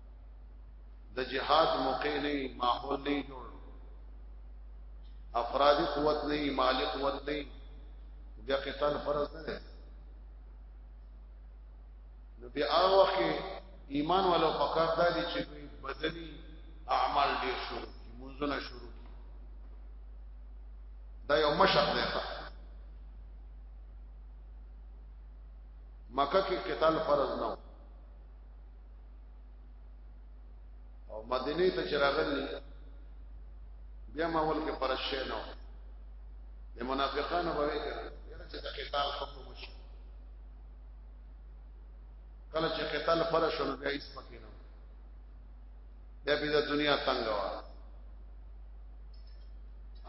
د جهاد موقع نه ماحول نه جوړ افرادی قوت نه مالی قوت نه بیا قتال فرض نه ده نو بیا هغه وخت ایمان والو پکار دا دي چې بدني اعمال ډیر شروع کی منځونه شروع کی دا یو مشق دی مکه کې قتال فرض نه او مدینه ته چې راغلی بیا ما ول کې پر شي نه د منافقانو به وکړ یره چې د قتال حکم وشي کله چې قتال پر شو نو بیا هیڅ پکې نه بیا په دنیا تنګ و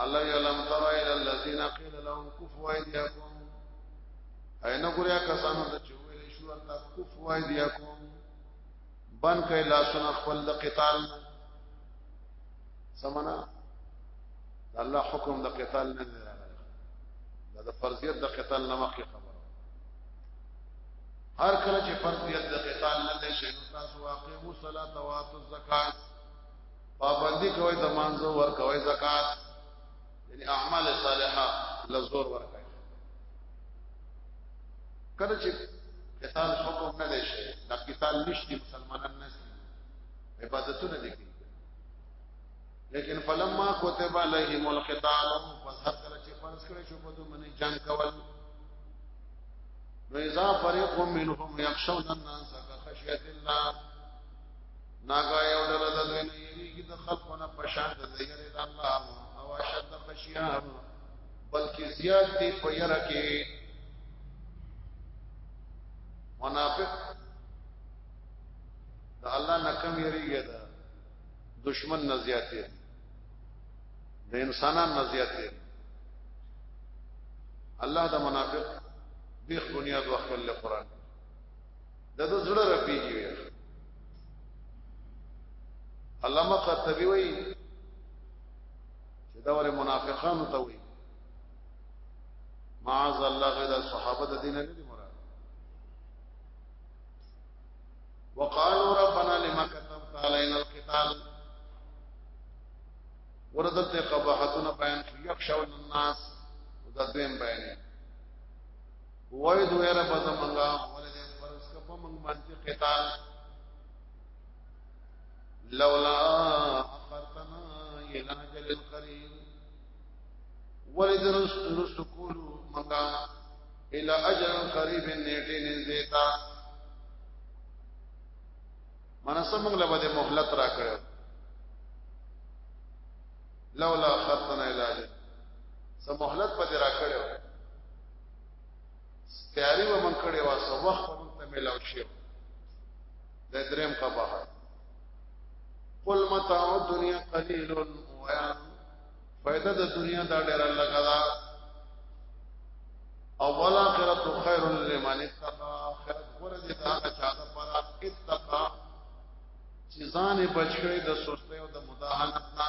الله یعلم ترى الى الذين قيل لهم كفوا ايديكم اینه ګوریا کسانو ته چې ویل شو الله کوف وای دی کوم بن کای لاسونه خپل د قتال سمنا الله حکم د قتال نه دی دا د فرضیت د قتال نه مخکې خبره هر کله چې فرضیت د قتال نه دی شي تاسو واقع مو صلات او زکات پابندي کوي د مانزو ور کوي زکات یعنی اعمال صالحه لزور ورکړي کله چې قتال حکم نه دی شي دا قتال نشتی مسلمانان نه سي عبادتونه دي کوي لیکن فلما كتب عليهم القتال پس هر کله چې فرض کړی شو په دوی باندې جنگ کول نو اذا فريق منهم يخشون الناس كخشيه الله ناګا یو ډول د دوی یریږي د خلقونه په شان د یری د الله او اشد خشیا بلکې زیات دی په یره کې منافق د الله نه کم یریږي دا دشمن نه زیات دی د انسانان نه زیات دی الله د منافق بیخ بنیاد وخت له قران د زړه رپیږي علامه قرطبي وایي چې دا ور منافقانو ته وایي معاذ الله غدا صحابه د دین نه دي مراد وقالوا ربنا لما كتبت علينا القتال وردت قباحتنا بيان يخشون الناس ودا دویم بیانې وای دوی رب زمنګا ولې فرض کپ من باندې قتال لولا اخرتنا الى اجل قريب ولې درس درس کولو منګا الى اجل قريب نیټه نزدېتا مناسب موږ له بده مهلت را کړو لولا خطنا علاج سمهلت په دې را کړو تیاری به من کړی وا سو وخت به مونږ ته ملاو شي د دریم قباحت قل متاع الدنيا قليل ويا فائدہ د دنیا دا ډیر لګا دا اول اخرت خیر لمن اتقى اخرت غره دي دا چا د پر اتقى چې ځان بچی د سستۍ او د مداهنت نه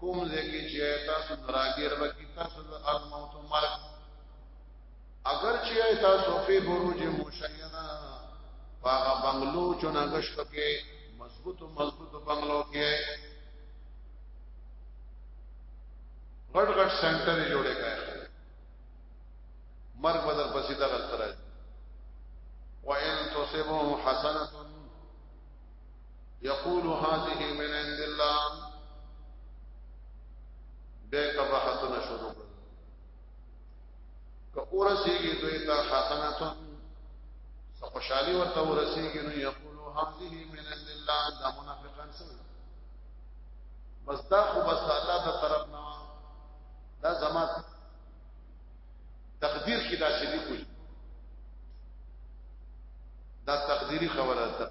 کوم ځکه چې تاسو دراګیر وکي تاسو د الموت مرګ اگر چې تاسو په بروج مشیدا هغه بنگلو چونه غشت کې مضبوط مضبوط بنگلو کې غټ غټ سنټر جوړه کړه مرګ بدر پسې دغه تر وان تصبهم حسنه یقول هذه من عند الله به کبحتنا شروع که اورسیږي دوی ته حسنات خوشالي ورته ورسیږي نو یقول هذه من عند الله دا منافقان سوي بس دا خو بس الله ته طرف نه دا زما تقدیر کې دا شریک وي دا تقديري خبره ده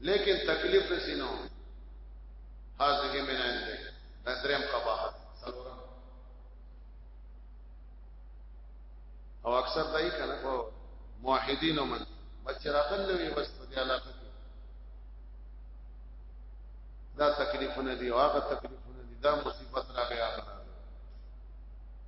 لیکن تکلیف رسینو هاذه من عنده دا دریم قباحت سلورم او اکثر دای کنه په موحدین ومن بچ راغل نوې بس په دې علاقه کې دا تکلیفونه دي او هغه تکلیفونه دي دا مصیبت راغی هغه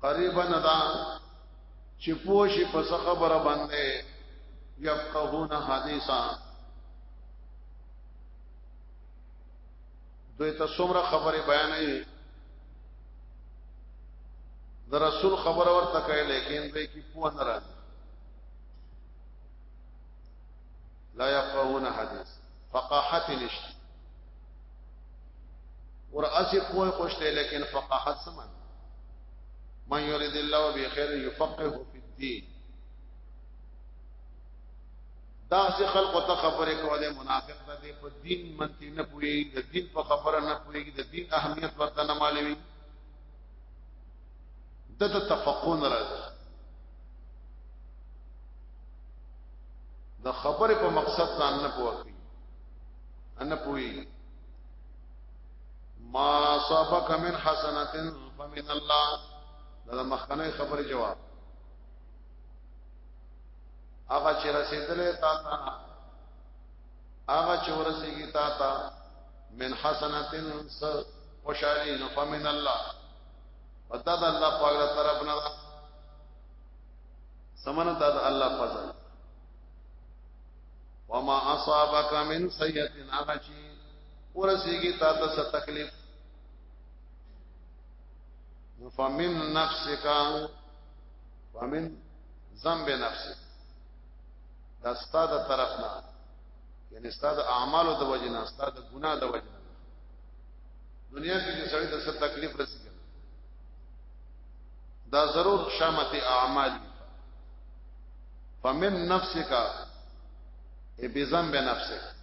قریبا دا چې پوښي په خبره باندې یفقهون حدیثا دوی ته څومره خبره بیانې د رسول خبر ورته کوي لیکن دوی کې پوه نه راځي لا يفقهون حديث فقاحت نشته ور اسی کوی خوشته لیکن فقاحت سمن من يريد الله به خير يفقهه في الدين دا سه خلق ته خبره کوي د منافق ته دی په دین منتی نه پوي د دین په خبره نه پوي د دین اهمیت ورته نه معلومي دته تفقون راځي د خبرې په مقصد ځان نه پوهی ان پوي ما صابك من حسنه فمن الله دا مخکنه خبر جواب هغه چې رسیدلې تا تا هغه چې ورسیږي تا تا من حسنه س خوشالي نو فمن الله پتا د الله پاک طرف نه سمنه دا د الله فضل وما اصابك من سيئه اغشي ورسیږي تا ته څه تکلیف فمن نفسك ومن ذنب نفسك دا ستاده طرف نه یعنی ستاده اعمالو د وجنه ستاده ګناه د وجنه دنیا کې چې سړی د څه تکلیف رسیږي دا ضرور خشامت اعمال فمن نفسك ای بذنب نفسك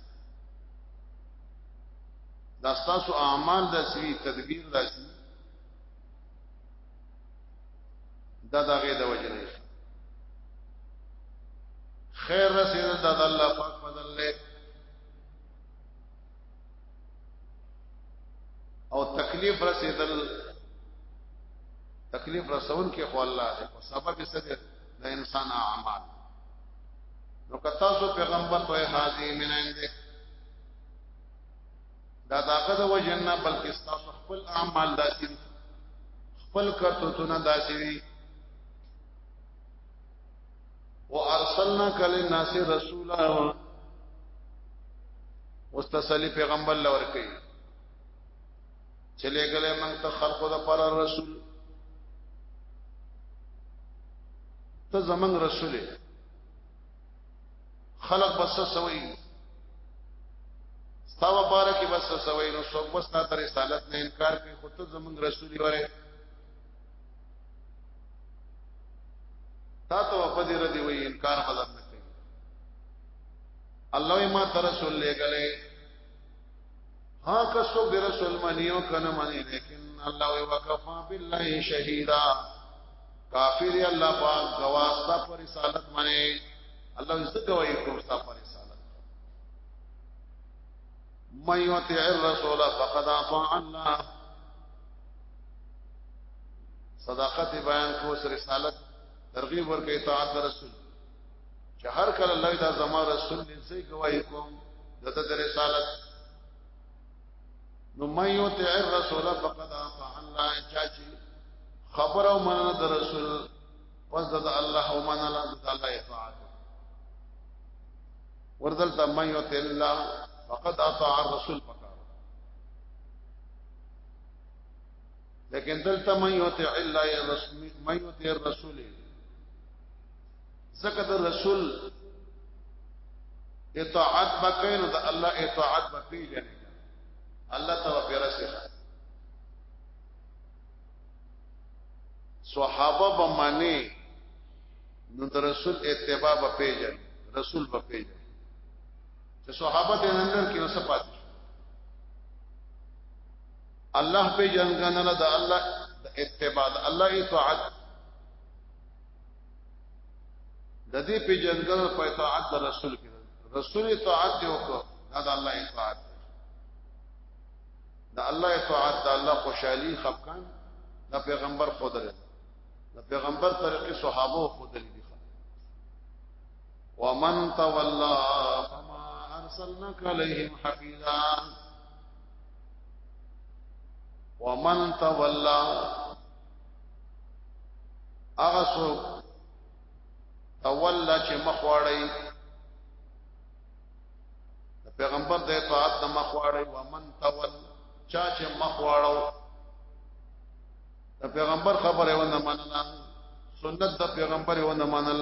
دا تاسو اعمال د سوي تدبیر راشي دا دغه د وجنه خیر رسید د الله پاک فضل له او تکلیف رسیدل تکلیف رسول کې خو الله دی او سبب یې څه دی د انسان اعمال نو کتا سو پیغمبر ته حاضر من عندك دا داغه د وجنه بلکې تاسو خپل اعمال داسي خپل کرتوتونه داسي وارسلنا کل الناس رسولا واستسلی پیغمبر لور کوي چلے گلے من ته خلق د پر رسول ته زمن رسول خلق بس سوي ستا مبارک بس سوي نو څوک بس تا رسالت نه انکار کوي خو ته زمن رسول وره تا ته په دې ردی وی انکار بدل نه کوي الله ما تر رسول لګلې ها که سو به رسول منیو کنه منی لیکن الله وکفا بالله شهیدا کافر الله پاک گواه ستا پر رسالت منی الله زه گواہی کوم ستا پر رسالت مَن يُطِعِ الرَّسُولَ فَقَدْ أَطَاعَ اللَّهَ صداقت بیان کو سر رسالت ترغیب ورکه اطاعت رسول چې هر کله الله دا زما رسول دې سي گواہی کوم دته د رسالت نو مې یو ته رسول فقد اطاع الله چاچی خبر او من د رسول پس د الله او من الله د الله اطاعت وردل ته مې یو ته الله فقد اطاع الرسول فقط لیکن دلته مې یو ته الا یا رسول مې یو ته رسول زکه د رسول اطاعت بکینو د الله اطاعت بپیجن الله ته پیرسه صحابه بمانی نو د رسول اتباع بپیجن رسول بپیجن چې صحابه ته نندر کې نو صفات الله په جنګنه د الله اتباع الله اطاعت د دې په جنګل په اطاعت د رسول کې رسول اطاعت دی وکړه دا د الله اطاعت د الله اطاعت د الله خوشحالي خفقان د پیغمبر خود لري د پیغمبر طریقې صحابه خود لري ومن تولى فما ارسلناك عليهم حفيظا ومن تولى اغسو تولى چې مخواړی پیغمبر د اطاعت د مخواړی ومن تول چا چې مخواړو د پیغمبر خبره و نه منله سنت د پیغمبر و نه منل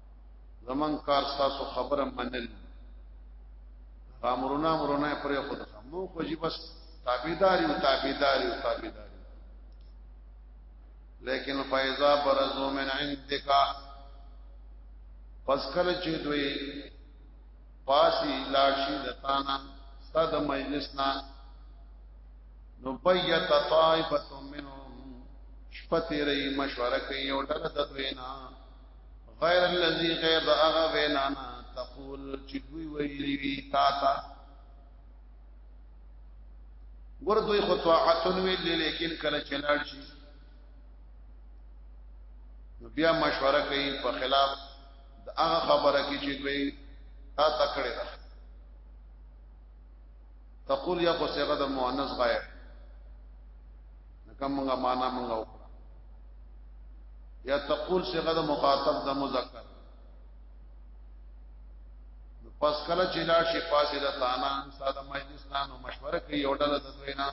زمون کار تاسو خبره منل امرونه امرونه پر خود مو خو جی بس تابعداري او تابعداري او تابعداري لیکن فیضا برزو من عندک پس کله چې دوی پاسی لاشی دتانا ستاد مجلسنا نو بیت طائفه منهم شپتی رئی مشوره کوي او ډله د دوی نه غیر الذی غیر دا هغه وینا تقول چې دوی ویلي وی تا تا ور دوی خطوعتن ویلي لیکن کله چلاړ شي نو بیا مشوره کوي په خلاف دا هغه خبره کې چې دوی تا تکړه ده تقول یا کو صيغه د مؤنث غایب نکم منگا مانا منگا اکرا یا تقول سے غد مخاطب دا مذکر پس کله چې لا شي فاصله تانا ساده مجلس نه نو مشوره کوي یو ډله د دوی نه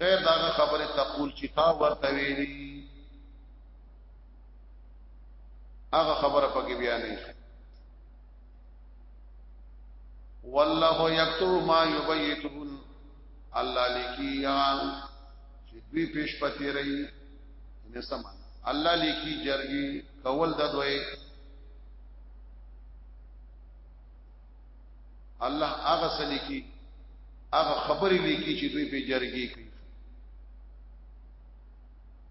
غیر دا خبره تقول چې تا ورته ویلي هغه خبره پکې بیانې والله یکتب ما یبیتون الله لیکي یا چې دوی پیش پتی رہی نه سمان الله لیکي جرګي کول د دوی الله هغه سلی کی هغه خبرې لیکي چې دوی په جرګي کوي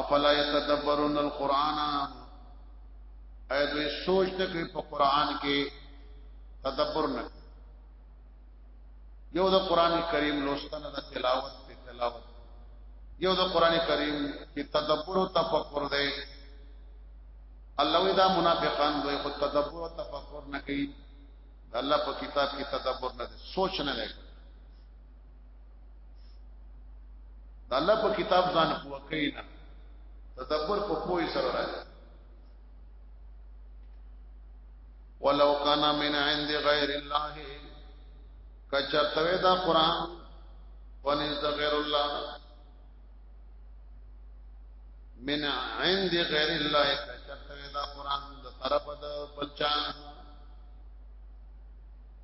افلا يتدبرون القرآن اې دوی سوچ نه کوي په قرآن کې تدبر نه یو د قرآن کریم لوستنه د تلاوت په تلاوت یو د قرآن کریم کې تدبر او تفکر دی الله وی دا منافقان دوی خو تدبر او تفکر نه کوي الله په کتاب کې تدبر نه سوچ نه لګي د الله په کتاب ځان پوه کینا تدبر په پوي سره راځي ولو کان من عند غیر الله کچرتوی دا قران ونز غیر الله من عند غیر الله کچرتوی دا قران د طرف د بلچان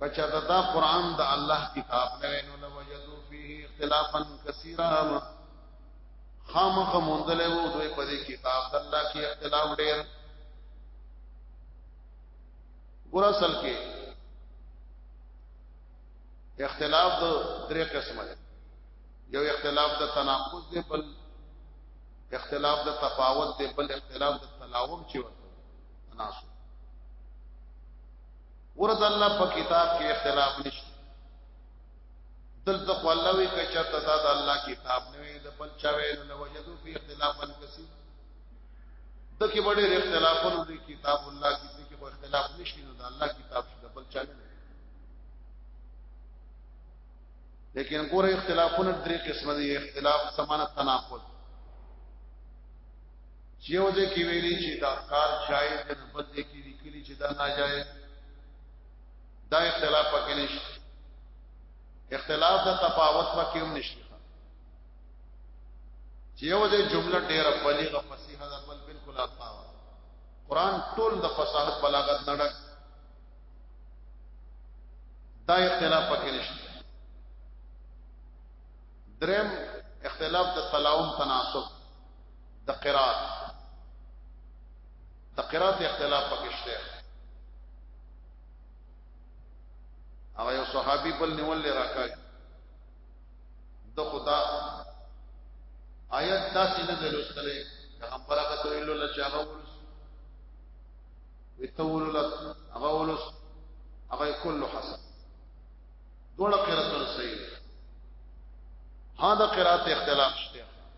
کچا دا قران د الله کتاب نه نو لو یذو فيه اختلافا كثيرا خامخ مندل وو دوی په دې کتاب د الله کې اختلاف ډېر ګور اصل کې اختلاف د درې قسمه دی یو اختلاف د تناقض دی بل اختلاف د تفاوت دی بل اختلاف د تلاوم چې وته ناس ورز الله په کتاب کې اختلاف نشته دلته خو الله وی کچا ته دا د الله کتاب نه وی د بل چا وی نه وجدو فی اختلافا کثیر د کې وړي اختلافونه د کتاب الله کې د کې په اختلاف نشي نو د الله کتاب د بل چا نه لیکن ګوره اختلافونه درې قسم دي اختلاف سمانه تناقض چې یو دې کې ویلي چې دا کار جایز دی بل دې کې لیکلي چې دا ناجایز دا اختلاف پکې نشته اختلاف د تفاوت پکې هم نشته چې یو دې جمله ډیره بلیغه فصیحه ده بل بالکل اصحاب قران ټول د فصاحت بلاغت نه ډک دا اختلاف پکې نشته درم اختلاف د تلاوم تناسب د قرات د قرات اختلاف پکشته هغه یو صحابي بل نیول راکای د خدا آیت داسې نه دلوستلې پیغمبر هغه ته ویلو لچ هغه ولس وتولو لچ هغه ولس هغه کله حسن دوړه قرات صحیح هدا قرات اختلاف شته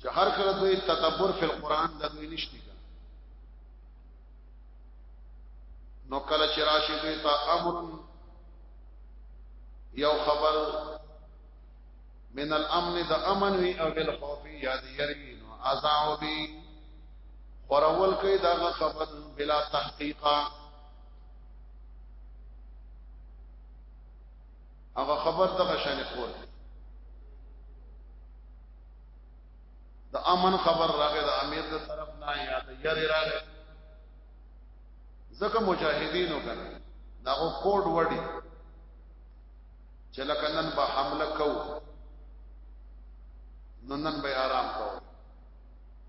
چې هر کله دوی تدبر فی القرآن د دوی نشته نو کله چې راشي دوی ته امر یو خبر من الامن د امن وی او بل خوف یا دی یری نو ازاو بی خورول کوي دا خبر بلا تحقیقا هغه خبر دغه شان خور د امن خبر راغې د امیر د طرف نه یا د یری راغې ځکه مجاهدین وکړه دا کو کوډ وډي چې لکه نن به حمله کو نو نن به آرام کو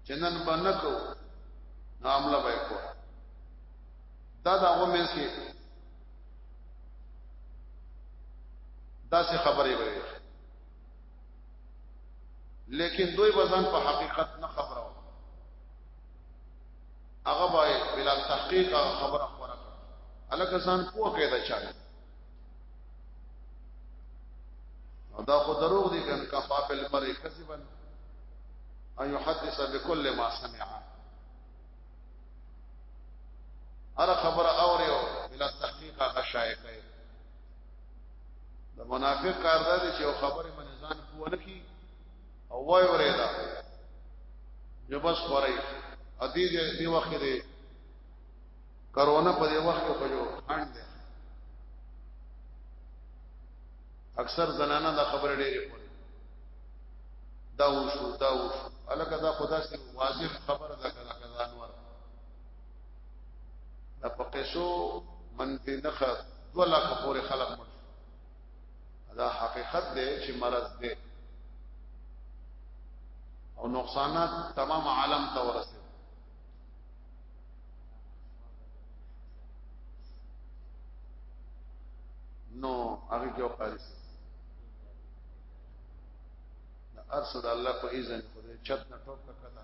چې نن به نه کو نو حمله به کو دا دا ومه سي دا څه خبرې وي لیکن دوی بزن په حقیقت نه خبره و هغه به بلا تحقیق خبره خبره کړ الکه ځان کوه کېدا چاله دا خو دروغ دي کن کفا بالمرء کذبا ان يحدث بكل ما سمع ار خبر اور بلا تحقیق غشایقه د منافق کار دا دی چې یو خبره باندې ځان کوو نه کی او وای ورېدا جو بس خورای ادي دې دی وخت دی کرونا په دې وخت کې پجو خان دی اکثر زنانه دا خبره ډېرې کوي دا وشو دا وشو الکه دا خدا سي واضح خبره ده کله کله انور د پقیسو منځي نخه دو لاک پورې خلق مړ دا حقیقت دی چې مرض دی او نقصانات تمام عالم ته ورسېږي نو هغه کې وقارس ارسد الله په اذن خدای چت نه ټوپ کړه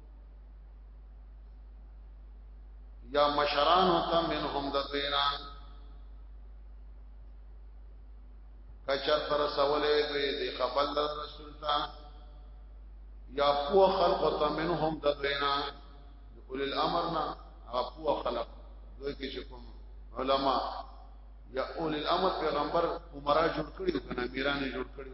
یا مشران ته منهم د دوینا کچر تر سوالې دوی دی خپل رسول ته یا پو خلق ته منهم د دوینا اول الامر نه اپو خلق دوی کې چې کوم علما یا اول الامر پیغمبر عمره جوړ کړی کنه میرانه جوړ کړی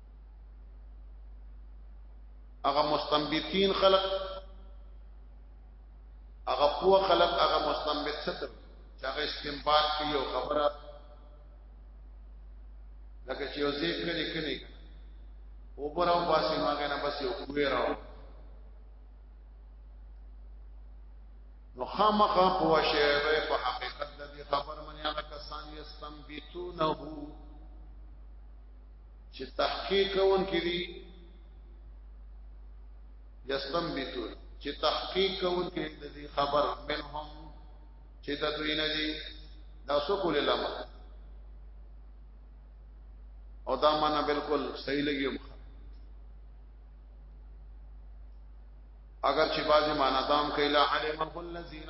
هغه مستنبطین خلق هغه پوه خلق هغه مستنبط ستر چې هغه استنباط کوي او خبره لکه چې یو ځای کړي کړي اوپر او باسي ماګه نه بس یو کوی راو نو خامخا پوه شي په حقیقت د خبر منیا کسان یستنبطونه چې تحقیق کون کې دي یستنبتو چې تحقیق کون کې دي خبر منهم چې د دوی نه دي دا سکول لما او دا معنا بالکل صحیح لګي اگر چې بعضی معنا دام کيلا علم الذين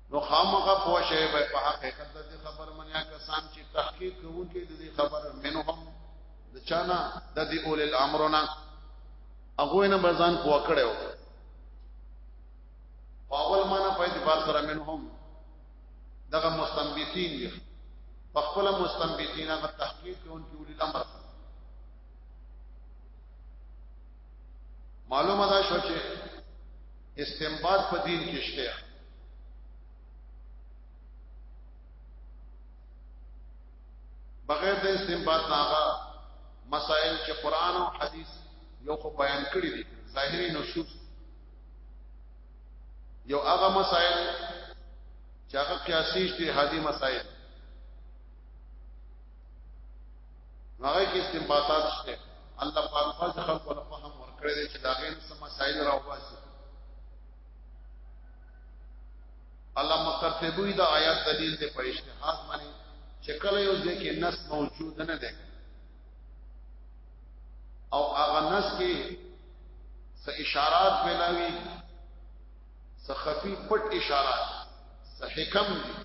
نو خامخا پوه شي به په حقیقت د خبر منیا کسان چې تحقیق کوونکي د دې خبر منهم د چانا د دې اول الامرنا هغه نه بزان پوه کړو اول معنا په اعتبار سره منهم دغه مستنبطین دي په خپل مستنبطین هغه تحقیق کوونکي اول الامر معلومه ده شو چې استنباط په دین کې شته بغیر د استنباط ناغه مسائل چې قران او حديث یو خو بیان کړی دي ظاهري نصوص یو هغه مسائل چې هغه قیاسي اجتهادي مسائل هغه کې استنباطات شته الله پاک فاز خلق له فهم ورکړي چې دا غیر سم مسائل راوځي الله مقرطبوی دا آیات دلیل دی په اجتهاد باندې چې کله یو ځکه نس موجود نه دی او هغه نس کې څه اشارات ملاوي څه خفي پټ اشارات څه حکم دي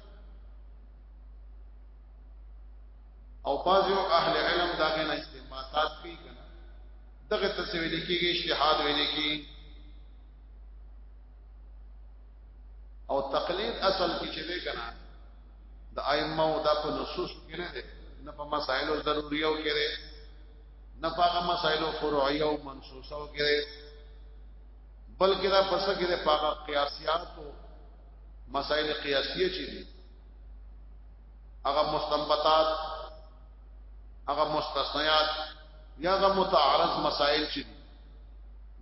او بعضو اهل علم دا غنه استعمالات کوي دغه تسویل کېږي اجتهاد ویل کېږي او تقلید اصل کې چې دی کنه د ائمه او د په نصوص کې نه دی نه په مسائل ضروري او کې دی نه په هغه مسائل فروعي او منصوص او کې دی بلکې دا پس کې دی په هغه قیاسیات او مسائل قیاسیه چې دي هغه مستنبطات هغه مستثنیات یا هغه متعارض مسائل چې دي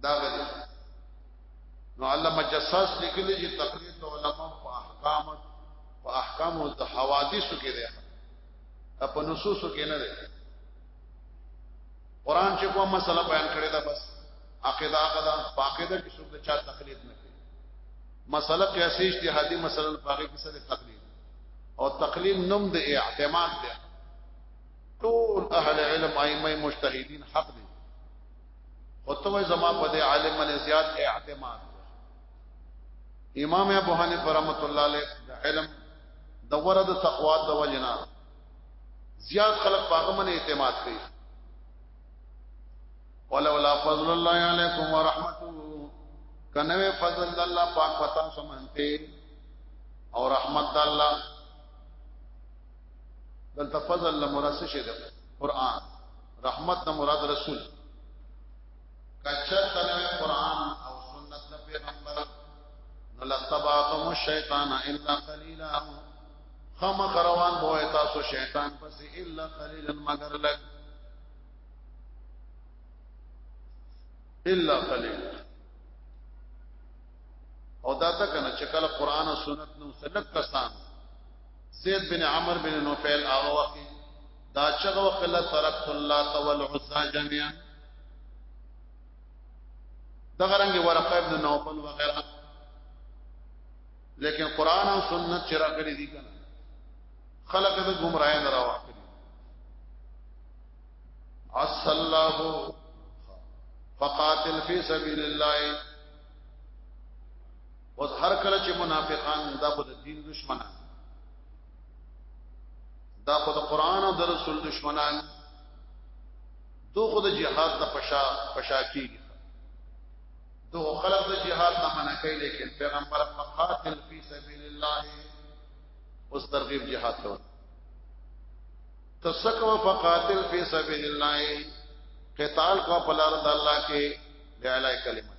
دا غلي نو علامه جساس لیکلی چې تقریر د علماء په احکام په احکام او د حوادثو کې دی په نصوصو کې نه دی قران چې کوم مسله بیان کړی دا بس عقیده عقیده په عقیده کې څوک د چا تقلید نه کوي مسله قیاسي اجتهادي مسله په هغه کې څه تقلید او تقلید نوم د اعتماد دی ټول اهل علم ائمه مجتهدین حق دي او ته زما په دې عالم باندې زیات اعتماد امام ابو حنیفه رحمۃ اللہ علیہ علم د ورد تقوا د وجنا زیات خلق پاغه من اعتماد کوي ولولا فضل الله علیکم ورحمته کنه فضل الله پاک پتا سمنته او رحمت الله دلته فضل نه مراد څه ده قران رحمت نه مراد رسول کچر تنه قران او سنت نه پیغمبر نو لتبعتم الشیطان الا قليلا خم روان بو تاسو شیطان پس الا قليلا مگر لګ الا قليلا او دا تا کنه چې کله قران او سنت نو سلک کسان زید بن عمر بن نوفیل هغه وخت دا چغه وخت لا ترکت الله تول عزا جميعا دغه رنګ ورقه ابن نوفل وغيرها لیکن قران او سنت چرا کړی دي کنه خلق د گمراهی نه راوړ اصل الله فقاتل فی سبیل الله اوس هر کله چې منافقان دا خو د دین دشمنان دا خو د قران او د رسول دشمنان دو خو د جهاد نه پشا پشا کیږي دو خلق د جهاد نه منع کوي لیکن پیغمبر فقاتل فی سبیل الله اوس ترغیب جهاد ته تسکو فقاتل فی سبیل الله قتال کو پلار د الله کې لعلی کلمه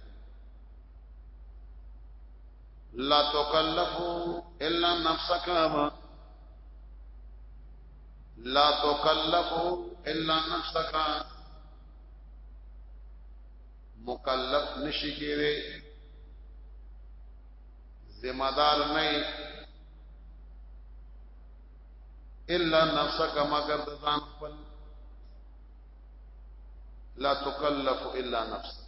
لا تکلف الا نفسك لا تکلف الا نفسك مکلف نشی کېږي ذمہ دار نه الا نفسك مگر ځان خپل لا تکلف الا نفسك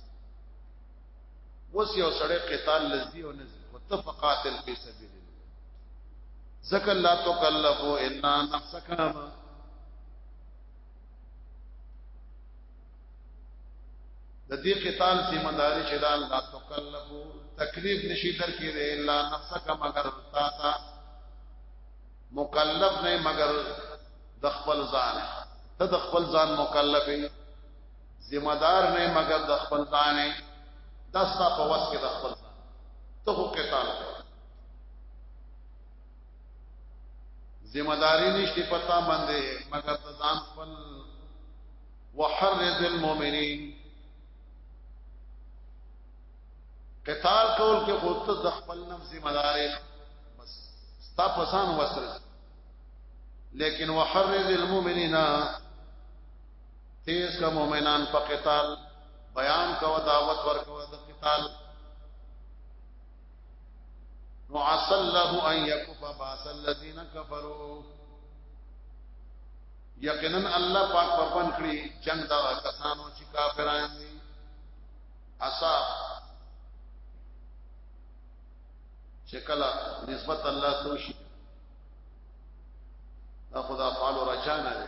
وس یو سړی قتال لذي او نزي متفقاتل فی سبیل ذکر الله تکلف الا نفسک ما د دې قتال ذمہ داری چې دا الله تکلف تکلیف نشي درکې دی الا نفسک مگر تا تا مکلف نه مگر د خپل ځان ته د خپل ځان مکلفې ذمہ دار نه مگر د خپل ځان دستا په وس کې د خپل ځان ته خو قتال ذمہ داری نشته پتا باندې مگر د ځان خپل وحرز المؤمنین قتال کول کې خود ته د خپل نفس ذمہ داری بس ستا پسان وسره لیکن وحرز المؤمنین تیز کا مومنان په قتال بیان کو دعوت ورکو د قتال نو عسى الله ان يكف باس الذين كفروا یقینا الله پاک پر پن کړی جنگ دا کسانو چې کافران دي عسى چې کله نسبت الله توشي دا خدا فعل رجانا دی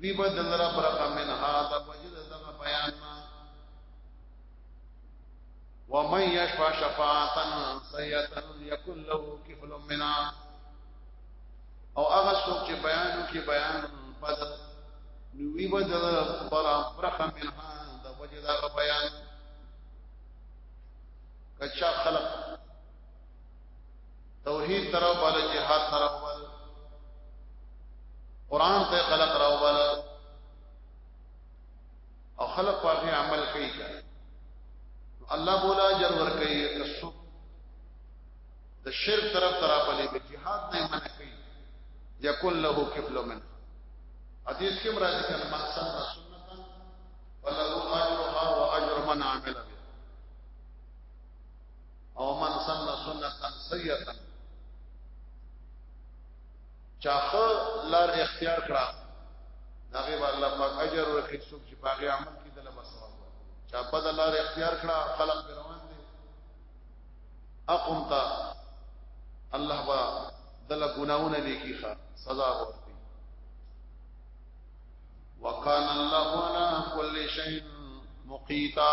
وی بدل رب رقم من هذا وجد دغه بیان ومن يشفع شفاعه سيئه يكن له كفل منها او هغه څوک چې بیانو کې بیان بد نوی بدل برا برخه من هذا وجد دغه بیان کچا خلق توحید تراو بل جهاد تراو بل قران ته خلق راو بل او خلق په عمل کوي الله بولا اجر ور کوي تاسو د شرک طرف ترا په لې جهاد نه منع کوي یکل له کفل من حدیث کې مراد کله من سن سنتا ولو اجرها واجر من عمل او من سن سنتا سیئتا چاخ لار اختیار کړه داغه بار الله پاک اجر ورکړي څوک چې باغی عمل کې دله بسوال چا په لار اختیار کړه خلق روان دي اقم تا الله با دله ګناونه لیکي ښا سزا ورکړي وکان الله على كل شيء مقيتا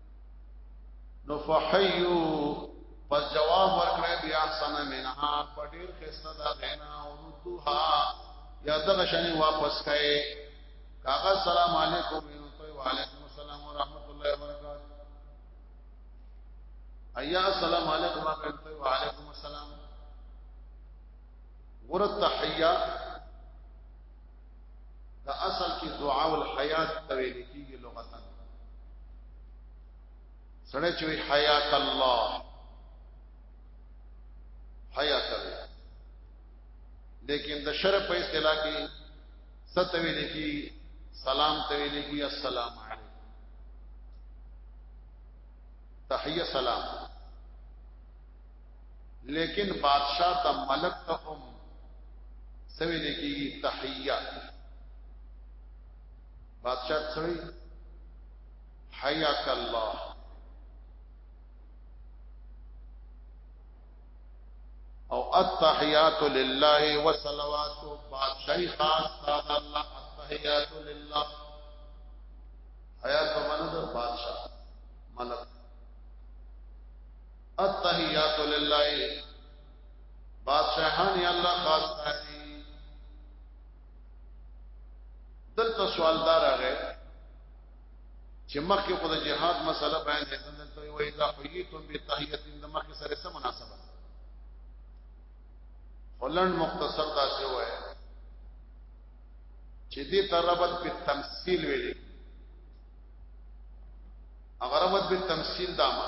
نو فحیو پس جواب ورکړی بیا احسن منها پټیر خسته دا دینا او ردوها یا دغه شنی واپس کړي کاغه سلام علیکم یو تو علیکم السلام ورحمت الله وبرکاته ایا السلام علیکم ورحمت الله وعلیکم السلام ورته تحیه دا اصل کې دعا او الحیات ته ویل کیږي لغتا سره چې حیات الله حیات الله لیکن د شرع په اصطلاح کې ستوي لیکي سلام توي لیکي السلام علیکم تحیه سلام لیکن بادشاہ ته ملک ته هم سوي لیکي تحیه بادشاہ سوي حیاک الله او التحیات لله والصلوات بادشاہی خاص تعالی الله التحیات لله حیات منظر بادشاہ ملک التحیات لله بادشاہان یا الله خاص دی دلته سوال دار راغی چې مخکې خو د جهاد مسله بیان کړه دلته وی دا حییتم بتحیت د مخکې سره سم مناسبه هلند مختصر دا څه وای چې دې تربت په تمثيل ویلې هغه ربط په تمثيل دامه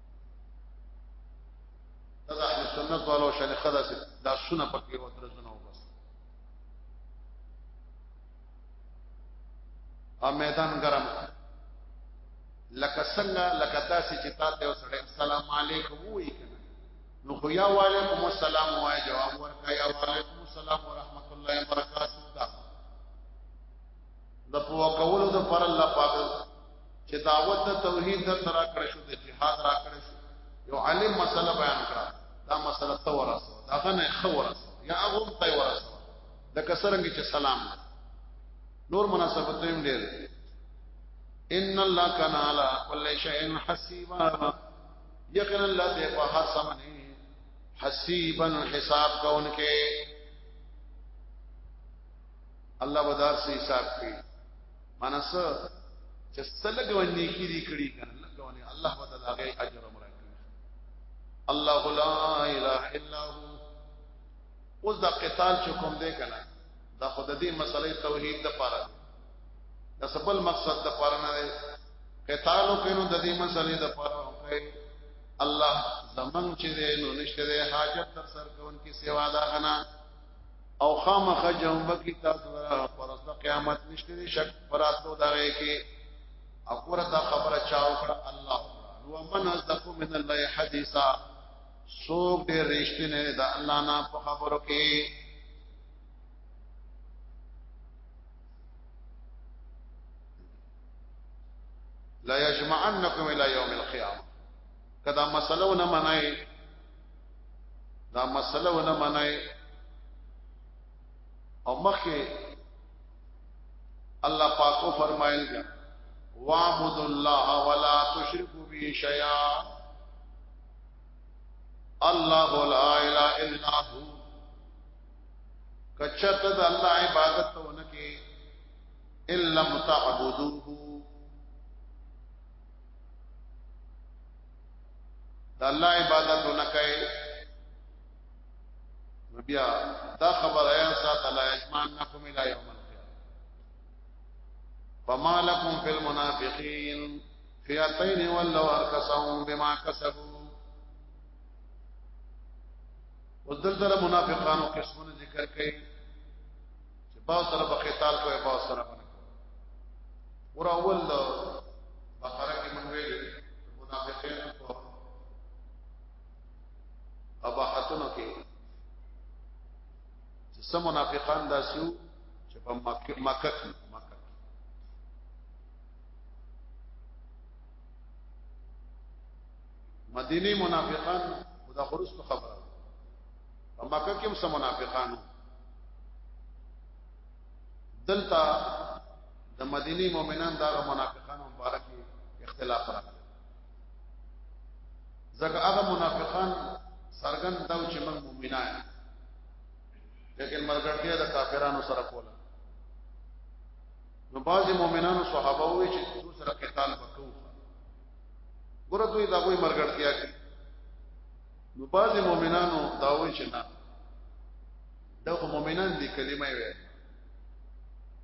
دا اهل سنت والو شل خدا سي دا سونه پکې و درځنه وبس ا میدان ګرم لکه څنګه لکه تاسو چې تاسو یو سره السلام علیکم وې کنه نو خو یا وعلیکم السلام وای جواب ورکا یا وعلیکم السلام ورحمت الله وبرکاته دا د پوکولو د پر الله پاک چې دعوت د توحید د تر کړه شو د جهاد را کړه شو یو عالم مسله بیان کړه دا مسله تو ورس دا غنه خو ورس یا هغه ته ورس د کسرنګ چې سلام نور مناسبت هم ډېر ان الله کان علی کل شیء حسیبا یقینا الله دې په هر سمنه حسیبا حساب کوونکې الله بدار سے حساب کوي منس چې سلګ ونی کې دي کړی کنه لګ ونی الله ودا دغه اجر امر کوي الله لا اله الا هو اوس دا قتال چې کوم دی کنه دا خود دې مسلې توحید د پاره دا سبل مقصد د پاره نه دی قتال او کینو د دې مسلې د پاره کوي الله زمنګ چې دې نو نشته دې حاجت تر سر کوونکی سیوا دا غنا او خامخ جهم بکی تاسو لرا پرست قیامت نشته دي شک پراتو دغه کې اقوره دا خبره چا وکړه الله نو من ازق من الله حدیثا سوق دې رښتینه دا الله نه په خبرو کې لا یجمعنکم الی یوم القیامه کدا مسلو نه منای دا مسله ونه منای او مخه الله پاک کو فرمایل دا وعبد الله ولا تشركوا به شيئا الله لا اله الا هو کچت د الله عبادت ته ونکي الا متعبدوه د الله عبادت نه کوي بیا دا خبر آیا سات لا اجمان نکم الى یوم القیامه فما لكم في المنافقين فئتين ولوا اركسهم بما كسبوا ودل در منافقانو قسمونه ذکر کړي چې با سره په قتال کوي با سره باندې ور اول بقره کې مونږ ویل منافقین په اباحتونو کې چې سم منافقان داسیو چې په مکه مکه کې مکه مدینه منافقان خدا خرس په خبره په مکه کې هم سم منافقانو دلته د مدینی مؤمنان دا منافقانو مبارک اختلاف راغلی ځکه هغه منافقان سرګن دا چې موږ مؤمنان لیکن مرګړتیا د کافرانو سره کوله نو بعض مؤمنانو صحابه وی چې دوی سره قتال وکړو ګوره دوی دا کوئی مرګړتیا کوي نو بعضی مؤمنانو دا وایي چې نه دا خو مؤمنان دي کلمه وي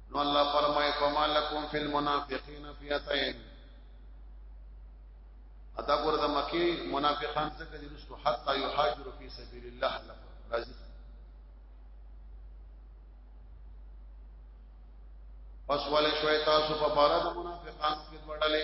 نو الله فرمایي فما لكم في المنافقين فئتين ادا ګور د مکی منافقان څخه دي رسو حتا يهاجر في سبيل الله راځي پس ولې شوي تاسو په بار د منافقانو کې وړلې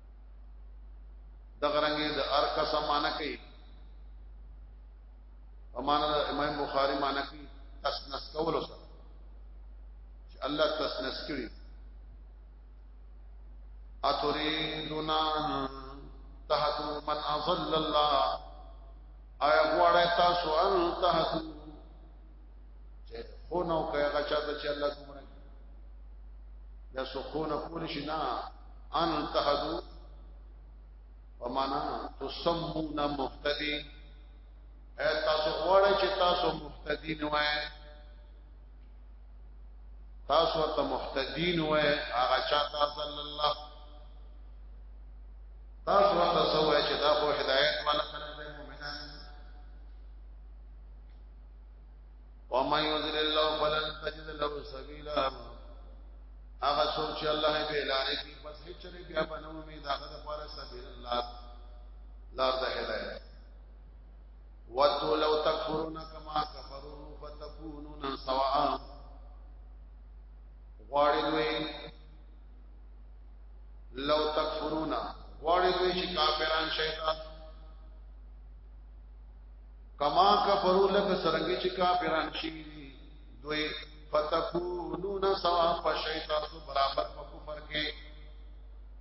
دغه رنګه د ارکا سمانه کوي امانه د امام بخاری معنی کوي تسنس کول سره چې الله تسنس کړي اتريدنا تهتو من اضل الله اي غواړی تاسو ان تهتو چې خو نو کوي هغه چاته چې الله ګمرا کوي دا سکون کول شي نه ان تهدو ومانا تسمون مهتدي اے تاسو غواړئ چې تاسو مهتدي نه وای تاسو ته مهتدي نه وای هغه چاته صلی الله تاسو ته سوې چې دا خو هدایت ولا ومن يضلل الله فلن تجد له سبيلا هغه څوک چې الله به لارې کې پس هیڅ نه بیا بنو می دا غد پر سبیل الله لار د هدایت وتو لو تکفرون کما کفروا فتكونون سواء غواړي دوی لو تکفرون غواړي دوی چې کافران شیطان کما کفرو لک سرنګي چې کافران شي دوی فتكونون سوا فشیتا سو برابر په کفر کې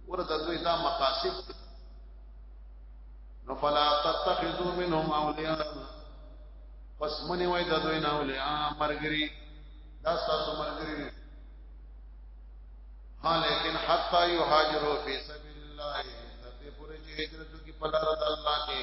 ورته دوی دا مقاصد نو فلا تتخذوا منهم اولیاء پس منی وای د دوی نه اولیاء مرګري دا تاسو مرګري ها لیکن حتا یهاجروا فی سبیل الله ته پوره هجرت کی په لار د الله کې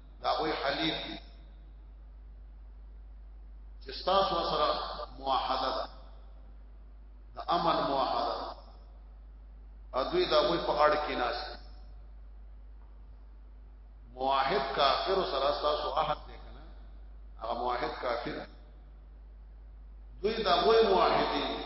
دا غوي حلیف دي چې تاسو سره موحده ده د امن موحده ده او دوی دا غوي په اړ کې ناس موحد کافر سره تاسو عهد دی کنه هغه موحد کافر دوی دا غوي موحدین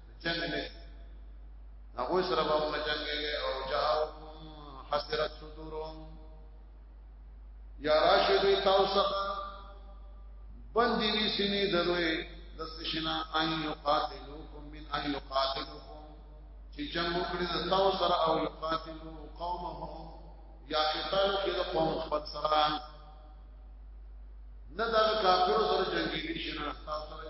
جنگ نه هغه سره به موږ جنگ او جاءکم حسرت صدورهم یا راشد تاسو بندي وی سینې دروي د سشنا ان یقاتلوکم من ان یقاتلوکم چې جنگ وکړي د تاسو سره او یقاتلو قومهم یا قتال کې د قوم خپل سره نه دا کافر سره جنگي دي شنه تاسو سره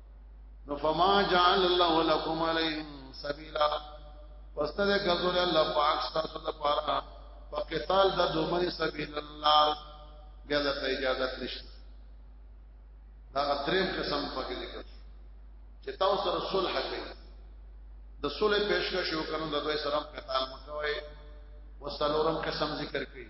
نو فما جعل الله لكم عليهم سبيلا واستد غزور الله پاک تاسو ته پارا په قتال د دومره سبيل الله بیا د اجازه نشته دا دریم قسم پکې لیکل چې تاسو سره صلح کوي د صلح پیشکش وکړو د دوی سره قتال مکوي وسلورم قسم ذکر کوي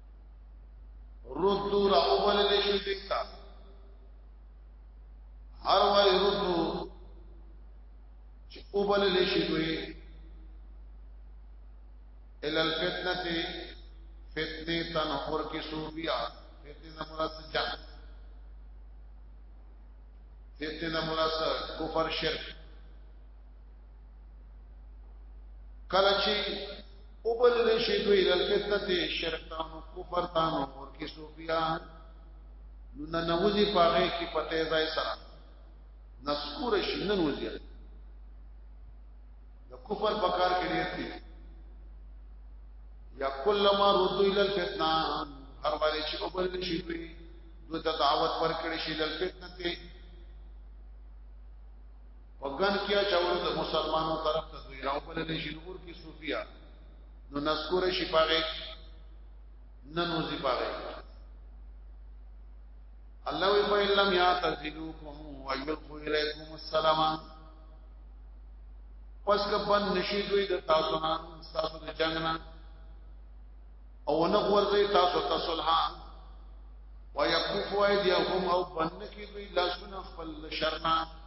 ردو را اوبلل شي دیتا هر وای ردو چې اوبلل شي دوی ال الفتنه فتنه تن اور کی صوفیا فتنه مراد جنگ فتنه مراد کفر شرک کله چې او بل دې شي دوی د فتنه شرک تانو کفر تانو اور کې صوفیان نو ننوځي پاره کې پته ځای سره نسکور شي ننوځي د کفر بکار کې دې تي یا کله ما ردو ال فتنه هر باندې چې او بل دې شي دوی دوی ته دعوت ورکړي شي د فتنه وګن کیا چاول د مسلمانو طرف ته دوی راو بل نه شي نور کی صوفیا نو نذکر شي پاره نن وزي پاره الله وی فإن لم يعتزلوكم ويلقوا إليكم السلام پس کبن نشي دوی د تاسو نه تاسو د جنگ نه او نه ورځي تاسو ته صلح ويكفوا ايديهم او بنکی دوی لاسونه خپل شرنا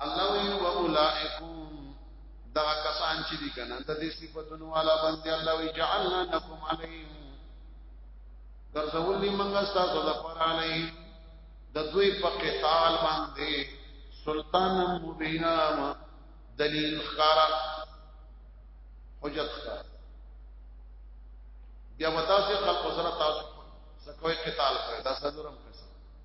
الله وی و اولائکم دا کسان چې دي کنه د دې صفاتونو والا باندې الله وی جعلنا لكم عليهم ګرځولې موږ تاسو د پر عليهم د دوی په قتال باندې سلطان مبینا دلیل خارا حجت خارا بیا وتا سے خلق سره تاسو سکوې قتال کړ دا سره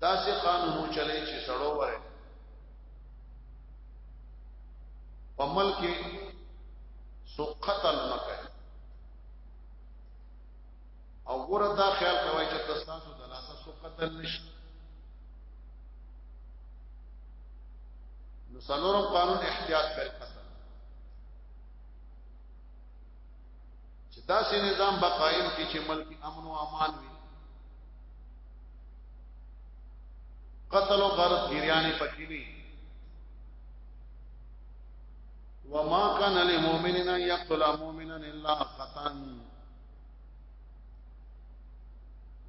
داسې قانون چلے چې سړو وره په ملک سو قتل مکه او ګوره دا خیال کوي چې تاسو د لاسه سو قتل نشي نو سلورم قانون احتیاط پر قتل چې داسې نظام به قائم کی چې ملک امن او امان وي قتل او غرض ګریانی پکې نه وما كان لمؤمن ان يقتل مؤمنا الا خطا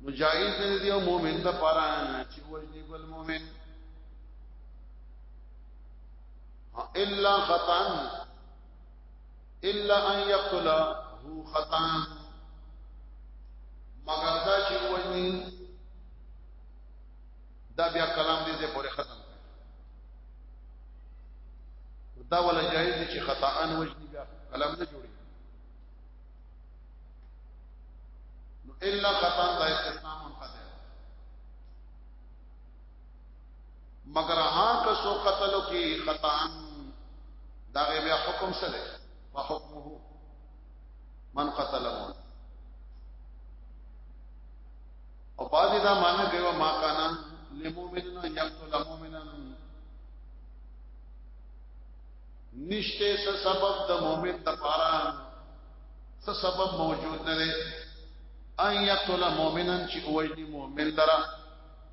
مجاهد دې دی او مؤمن د پاره چې وجني بل مؤمن الا خطا الا ان يقتل هو خطا مگر دا چې وایي دا بیا کلام دې دې پورې ختم دا ولا جایز دي چې خطا ان وجدي بیا کلام نه جوړي نو الا خطا دا استثناء منقطع مگر ها که سو قتلو کی خطان دا غي بیا حکم څه دی په حکمه من قتل مون او بعضی دا معنی کوي ما کانا لمؤمننا یقتل مؤمنا نشته څه سبب د مؤمن د پاره څه سبب موجود نه دی ان یقتل مؤمنا چې وایي مؤمن لره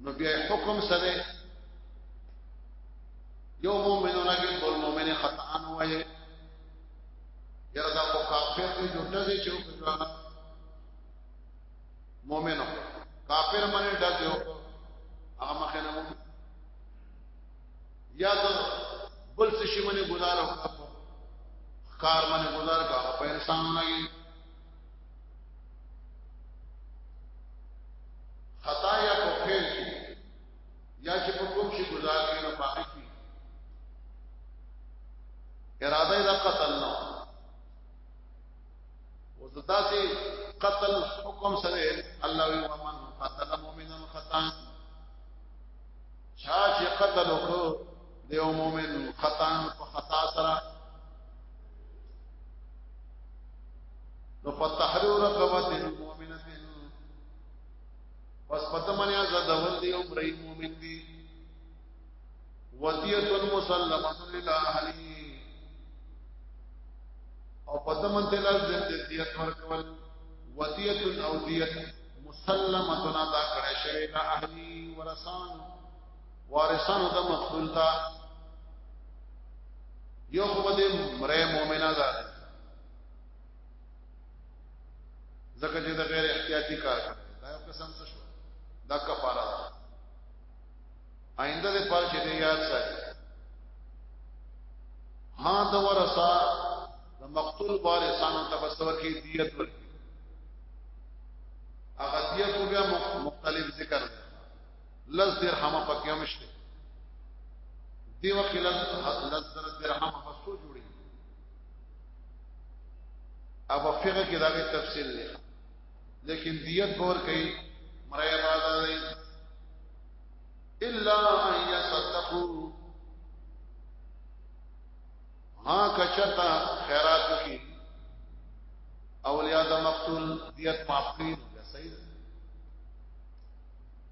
نو بیا حکم سره یو مؤمنون کې بل مؤمن خطا نه وایي یره دا کو کافر دی جو ټزې چې وکړه مؤمن کافر باندې ډز یو هغه مخه نه مؤمن یا دا بل څه شي باندې گزارو کار باندې گزار کا په انسان نه خطا یا په فعل کې یا چې په کوم شي گزار کې نو پاتې شي اراده د قتل نه وزدا سي قتل حکم سره الله وي ومن قتل مؤمنا خطا شاش قتل کو د یو مؤمن خطا په خطا سره نو په تحریر رقبت المؤمنه پس پته منیا زدول دی او برای مؤمن دی ودیت مسلمه للاهلی او پته من ته لازم دی دیت ورکول ودیت او دیت مسلمه تنا دا کړه شوی دا اهلی ورسان وارثانو د مقتول تا یو خو به مړې مؤمنه ده ځکه چې د غیر احتیاطي کار کوي دا یو قسم څه شو دا کفاره ده آینده دې پر چې دې یاد ساتي ها د ورثه د مقتول وارثانو ته بسور کې دیت ورکړي هغه دیت بیا مختلف ذکر ده لز درهم پکې هم شته دی وخت لز لز درهم په سو جوړي او په فقہ کې دا تفصیل دی لیکن دیت بور کوي مریا بادا دی الا ان يصدقوا ها کچتا خیرات کی اولیاء د مقتول دیت معاف کړي صحیح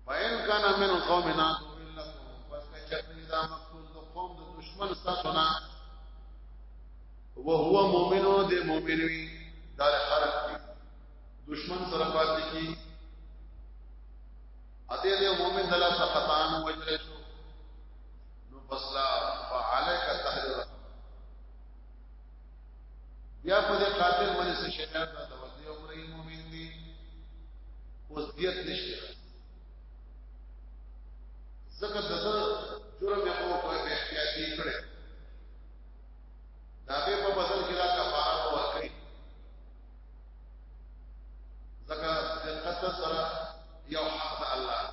فإن كان من قوم ناس إلا پس کچری دا مقتول د قوم د دشمن تاسو نه وهو مؤمن د مؤمن وی دا حرف دی دشمن سره پاتې کی اته د مؤمن دلا سقطان وجل شو نو پسلا فعلک تحریر بیا په دې قاتل باندې څه شیطان دا د وځي او مري مؤمن دي اوس دیت نشته زکه د جرم یې خو په احتیاطي کړي دا به په بدل کې دا کفاره ورکړي زکه د قتل سره یو حق د الله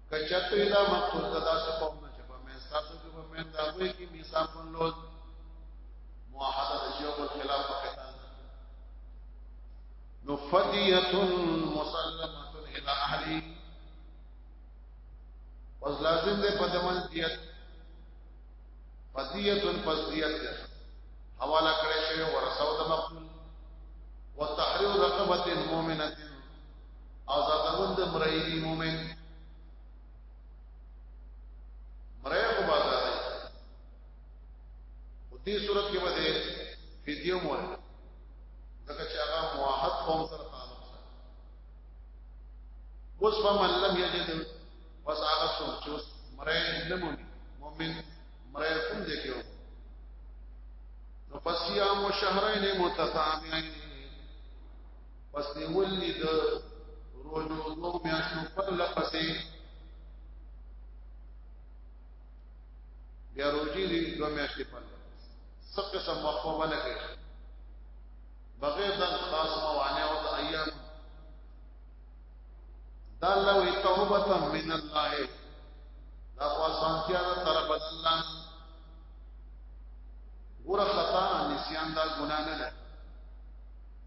کچته دا مقصود دا څه قوم نه چې په مې تاسو کې په مې دا وې کې میثاق لوز معاهده د یو بل خلاف قتال نو فدیه مسلمه الى اهلی پس لازم دې په دمن دیت فدیه پس دیت ده حواله کړی شوی ورسو د مقتول وتحرير رقبه مؤمنه آزادول د مرئی دی مومن مرئی خو بازار دی او دې صورت کې به فدیه مو ورکړي دغه چې هغه موحد قوم سره تعلق سره اوس په من لم یجد پس هغه څوک چې اوس مرئی نه مونږ مومن مرئی کوم دې کې نو فصيام شهرين متتابعين پس دی ولی د روزو دو میاشتو پر لپسې بیا روزي دی دو میاشتې پر لپسې څه قسم وقفه ونه کوي بغیر د خاص موانع او د ایام دا لو توبه من الله دا خوا سانتیا دا طرف الله ګور خطا نسیان دا ګناه نه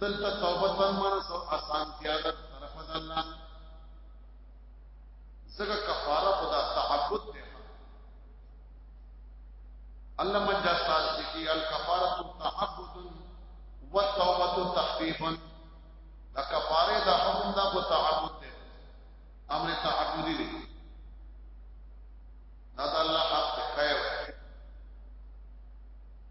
دلته توبه تن معنی سو آسان تیادت طرف د الله زګه کفاره خدا تعبد دی الله من جاساس کی الکفاره تعبد والتوبه تخفیف دا کفاره دا حکم دا کو تعبد دی امر تعبدی دی دا الله حق خیر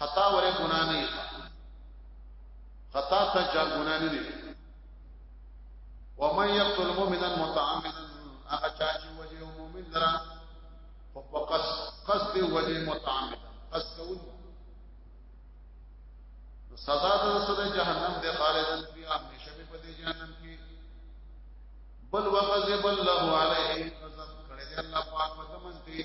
خطا وره ګنا نه خطا ته چا ګنا نه دي ومن يقتل مؤمنا متعمدا هغه چا چې وجه مؤمن درا په قصد قصد وجه متعمدا قصد کول سزا د سزا جهنم د خالدن فی همیشه په دې جهنم کې بل وغضب الله علیه غضب کړی دی الله پاک په تمنته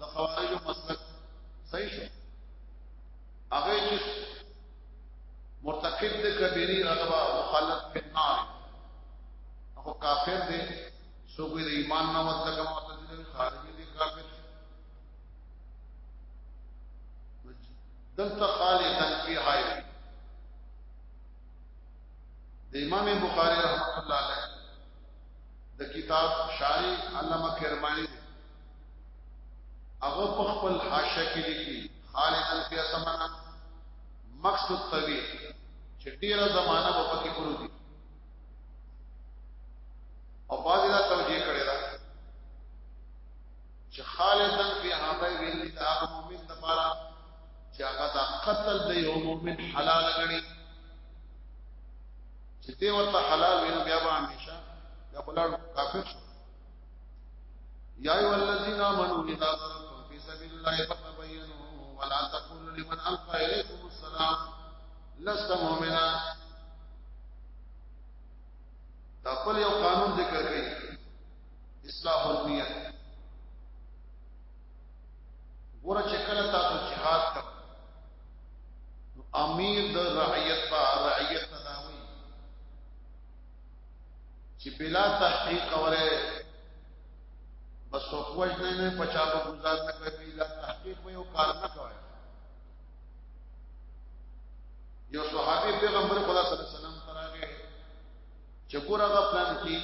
د خوارجو مسلک صحیح شو هغه چې مرتکب د کبیره هغه مخالف په نار هغه کافر دی سوګوی د ایمان نه وته کوم معتزله خارجي دي کافر دلته خالدا فی حای د امام بخاری رحمۃ اللہ علیہ د کتاب شاری علامہ کرمانی هغه په خپل حاشیه کې لیکي خالدن فی سمنا مقصد طویل چې ډیره زمانہ په پکې پروت دي او باندې دا توجیه کړی دا چې خالدن فی هغه ویل دي دا مؤمن د پاره چې هغه دا قتل د یو مؤمن حلال غني چې دی ورته حلال ویني بیا به همیشه دا بلار کافر شو یا ایو الذین آمنو اذا ضربتم فی سبیل الله فتبینوا ولا تقولوا لمن القى الیکم السلام لست مؤمنا دا خپل یو قانون ذکر کړي اصلاح النیه ګوره چې کله تاسو جهاد کوئ امیر د رعیت په رعیت چې بلا تحقیق کوله بس په خوښ نه نه پچا په گزار نه کوي دا تحقیق به یو کار نه کوي یو صحابي پیغمبر خدا صلی الله علیه وسلم تراغه چې ګوره غا پلان کی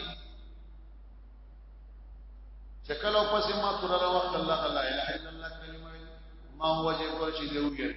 چې کله پسې ما تر را وخت الله لا اله الا الله کلمه ما وجه ورچې دی وګړي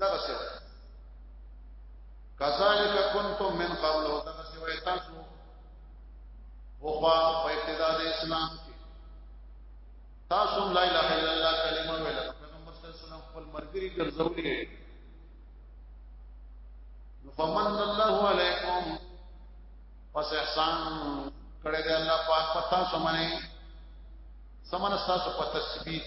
دغه څه کذالک کنتم من قبل دغه څه وای تاسو او خوا په ابتدا د اسلام کې تاسو لا اله الا الله کلمه ویل پیغمبر صلی الله علیه وسلم خپل مرګري ګرځولې فمن الله علیکم پس احسان کړه دې الله پاک پتا سمنه سمنه تاسو په تثبیت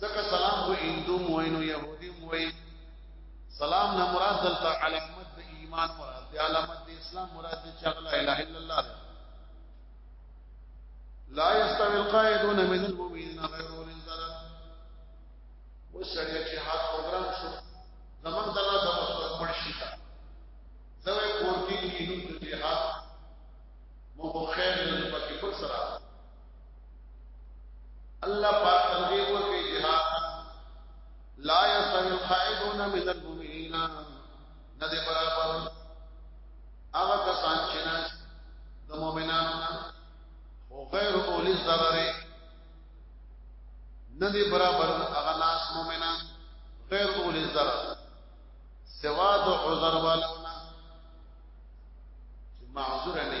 ځکه سلام خو هندو موي نو يهودي موي سلام نه مراد دلته علامت د ایمان مراد دی علامت د اسلام مراد دی چې لا اله الا الله دی لا يستوي القائدون من المؤمنين غير اولي الضرر وسړي چې هغه پروګرام شو زمونږ د الله د مصرف پر شي تا زوی کور کې کینو د جهاد مو خیر نه پکې پر سره الله پاک تنبیه ورکړي جهاد لا يسوي الخائدون من المؤمنين نه دي برابر هغه کسان چې نه د مؤمنانو او غیر اول الضرر نه دي برابر هغه ناس مؤمنان غیر اول الضرر سوا د عذر والونه چې معذور نه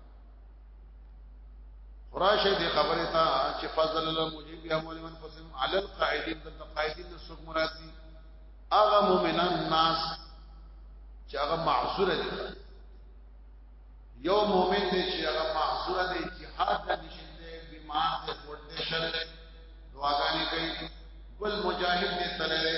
راشه دې خبره تا چې فضل الله مجيب يا مولى من قسم على القاعدين د قاعدين د سوق مراد دي هغه مؤمنان ناس چې هغه معذور دي یو مؤمن دی چې هغه معذور دی چې هر د نشنده بیمار ته ورته شر دعاګانې کوي بل مجاهد دې تللی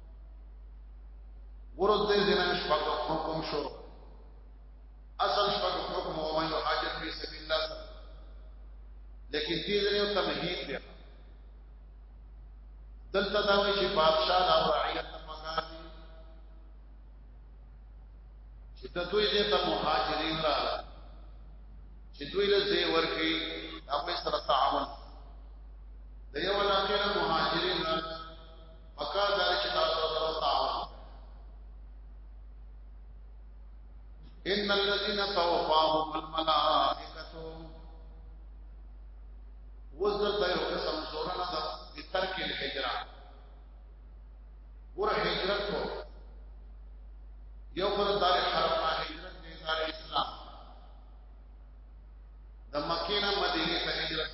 ورځ دې زنا شپږ حکم شو اصل شپږ حکم او ما یحاجت فی سبیل الله سره لیکن دې زنه تمهید دی دلته دا وی چې بادشاہ او رعیت پکار دي چې د دوی دې ته مهاجرین راغله چې دوی له زی ورکی هغه سره تعاون د یو علاقې مهاجرین راغله پکار دار چې تاسو سره وتاو ان الذين توفاهم الملائکه وزر د یو قسم زورنا د ترک الهجره ور هجرت کو یو پر دار حرم نه هجرت دی دار اسلام د مکه نه مدینه ته هجرت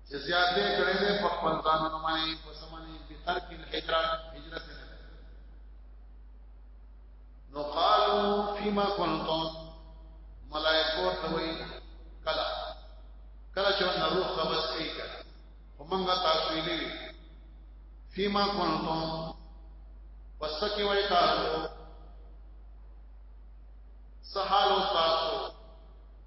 چې زیاتې کړې دې په خپل ځان باندې په سمنه په ترک الهجرت هجرت نه نو قالو فيما كنتم ملائکه توي کلا کلا چې نو روح قبض کوي کلا همغه تاسو ویلي فيما كنتم پس کې وای تاسو سحال تاسو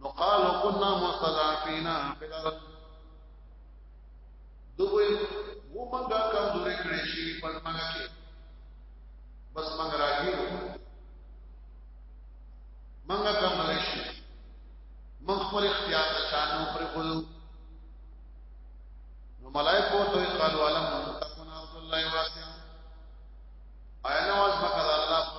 نو قالو كنا مستضعفين في الارض دوی وو منګه کمزوري کړی شي په منګه کې بس منګه راګیرو منګه کمزوري شي من خپل اختیار ته چانو پر خلو نو ملائکه دوی قالو علم تكون عبد الله واسع اينواز مکه الله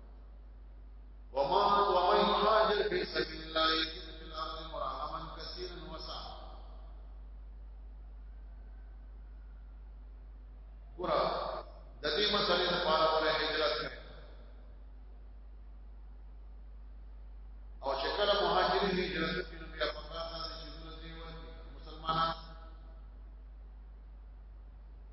وما ومن يهاجر في سبيل الله يجد في الارض مراغما كثيرا وسعا ګور د دې مسلې لپاره ولې هجرت کړې او چې کله مهاجرین هجرت کوي نو بیا په کار باندې چې ورته ورته مسلمانان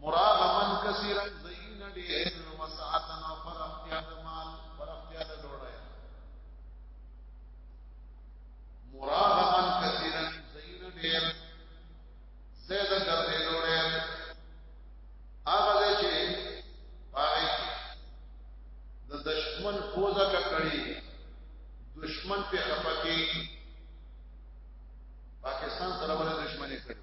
مراغمن کثیرا زین ډیر وسعتن او پرختیا د مال پرختیا د ډوړای مراغمن کثیرا زین ډیر زید ګرځې ډوړای هغه چې پای د دشمن پوزا کړی دشمن په خپکی پاکستان سره ولې دشمنی کړی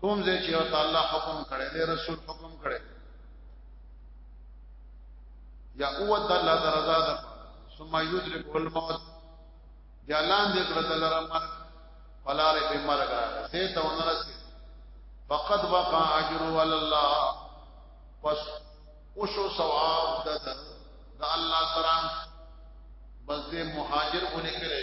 کوم ځای چې الله حکم کړی دی رسول حکم کړی یا او د الله درزا ده ثم یدرک الموت یا لاندې کړه د لره مرګ فلاره به مرګ راځي سه ته ونرسي فقد وقع اجر ول الله پس اوشو ثواب د د الله سره بس دې مهاجر اونې کړې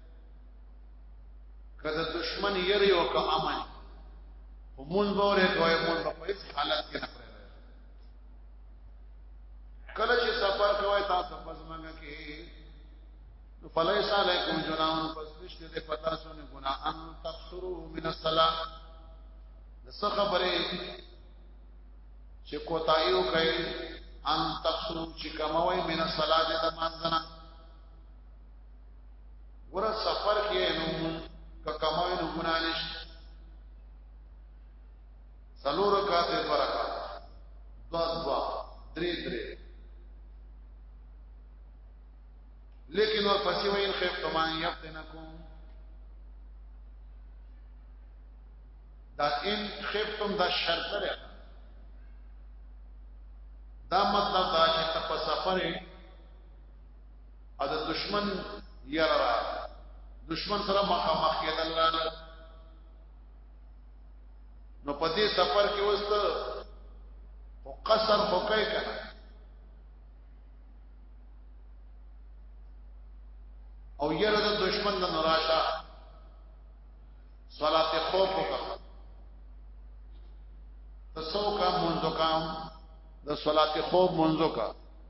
کله دشمن یری او که امن همون بوله کوي مون په هیڅ حالت کې نه کله چې سفر کوي تاسو په ځمانه کې نو فلیس علیکم جناح پس نشته د پتا سونه ګنا ان تخسرو من الصلاه د څه خبره چې کوتایو کوي ان تخسرو چې کموي من الصلاه د مانځنه ور سفر کې نو که کمای نو ګنا نشته سلور کاته برکا دوا دوا درې درې لیکن ور پسې وین خیف تمان یفتنکم دا ان خفتم دا شرط لري دا مطلب دا چې تاسو سفر او د دشمن یره را دشمن سره مخامخ کېدل را نو په دې سفر کې وسته او قصر خو کوي کنه او یره د دشمن د نراشه صلات خوف وکړه تسو کا منځو کا د صلات خوف منځو کا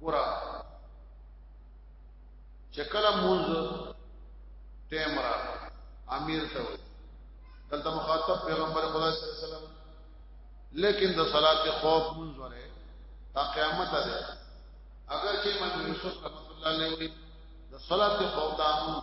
ګورا چکل مونږ ټیم را امیر ته وي دلته مخاطب پیغمبر خدا صلی الله علیه وسلم لیکن د صلات خوف مونږ وره تا قیامت ده اگر چې من یوسف رحمت الله علیه د صلات خوف دا مونږ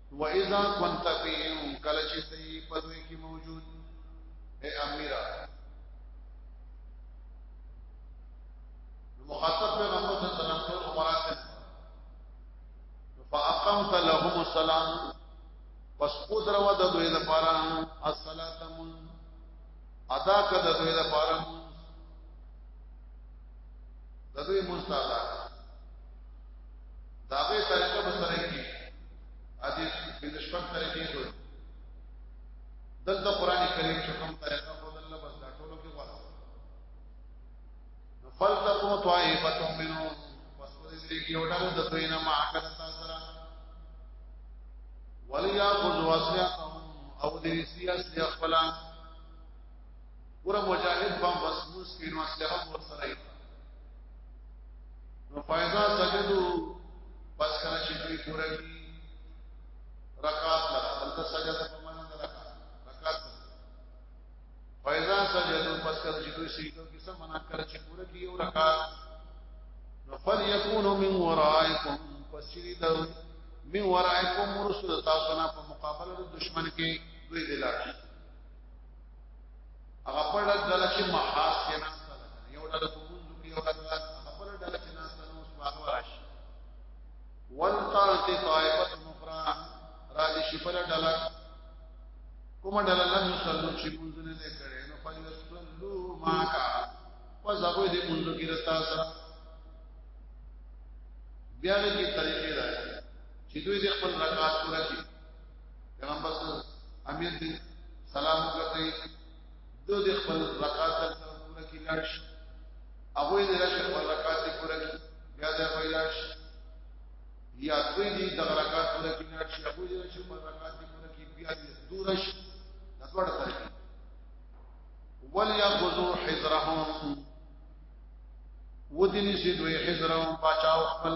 و اذا كنت فيهم کله چې ته په دوی کې موجود اے امیرا مخاطب پیغمبر صلی الله علیه وسلم ټول امرات فاقمت لهم السلام پس او درو د دوی لپاره الصلاه من ادا کړه د دوی لپاره د دوی مستعده داغه طریقه به سره کی ادي د شپږ طریقې دوی دلته قران کریم چې کوم طریقه په دله بس دا ټولو کې غواړم فلتقوا طائفه منهم پس په دې کې یو ډول د دوی نه معاکد سره ولیا خذوا سیاقهم او دې سیاست خپلان ګوره مجاهد په مسموس کې نو سلام ورسره نو فایزا سجدو پس کله چې دوی پوره کی رکعات لره دلته سجده په معنا ده رکعات فایزا سجدو پس کله چې دوی سجدو کې سم معنا کړ چې پوره کی یو رکعات نو فل یکونو من ورائکم پس چې دا من ورائکم رسول تاسو نه په مقابله د دشمن کې دوی دلاره هغه په ډله ډله چې محاس کې نه یو ډله کومځو کې یو ډله هغه په ډله ډله چې نه ستنو اوس واغ راشي والقات طائفه اخرى راځي شي په ډله ډله کوم ډله لم يصلو چې مونږ نه کړي نو فلسلو ما کا پس هغه دې مونږ کې رتا سره بیا دې طریقې راځي چې دوی دې خپل رکعات پوره کړي کنه بس امیر دې سلام وکړي د دې خپل رکعات د پوره کې لاش هغه دې لاش خپل رکعات دې پوره کې بیا دې خپل لاش یا دوی دې د رکعات پوره کې لاش هغه دې لاش خپل رکعات دې پوره کې بیا دې دورش د څوړه طریقې وليخذوا حذرهم ودني سي دوی حذرهم بچاو خپل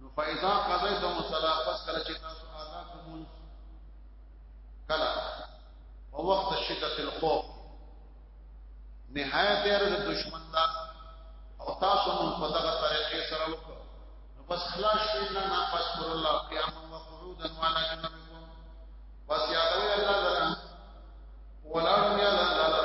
نو فایزا قضای ته مصلا پس کله چې تاسو ادا کوم کله په وخت شدت الخوف نهایت یې د دشمن دا او تاسو مون په دغه طریقې سره وکړو نو بس خلاص شئ نه نه پس پر الله قیام او قعودا وعلى جنبکم بس یادوي الله لرا ولاړ مې الله لرا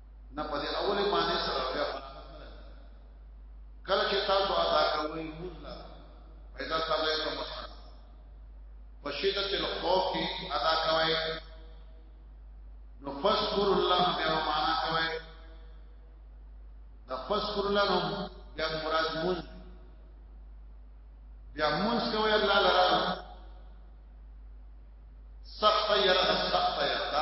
نه په دې اولې معنی سره بیا کله چې تاسو ادا کوئ موږ لا پیدا ساده کوم په شدت الخوف کې ادا کوي نو فذكر الله بیا معنا کوي دا فذكر الله نو بیا مراد مون بیا مون کوي الله لرا سخت ير سخت ير دا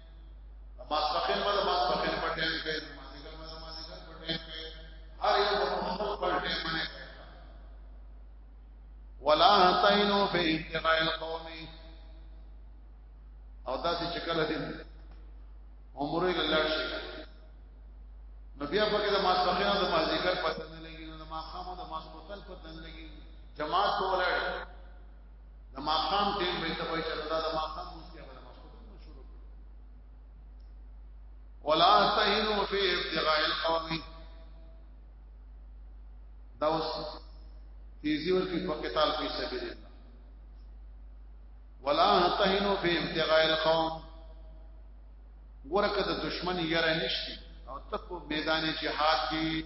ماسپخین به د ماسپخین په ټیم کې مازیګر به د مازیګر په ټیم کې هر یو به خپل خپل ټیم باندې ولا تینو فی ابتغاء القوم او دا چې کله دې عمره لاله شي نو بیا په کې د ماسپخین او د مازیګر پته نه لګي نو د ماخامو د ماسپخین پته نه لګي جماعت ولړ د ماقام ټیم به ته وایي چې دا د ماقام مسکه به مخکوم شروع کړي ولا تهنوا فی ابتغاء القوم دا اوس تیزی ورکی په قتال په سبیل الله ولا تهنوا فی ابتغاء القوم ورکه د دشمن یره نشتی او تکو میدان جهاد کې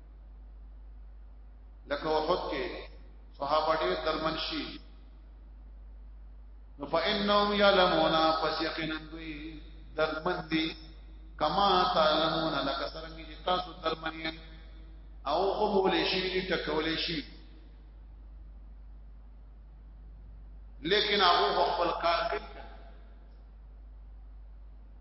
لکه وحد کې صحابه ډېر درمن شي نو فإنهم يعلمون پس یقینا دوی درمن دي کما تعلمون لکه څنګه چې تاسو درمن یې او قبول شي دي ټکول شي لیکن هغه خپل کار کوي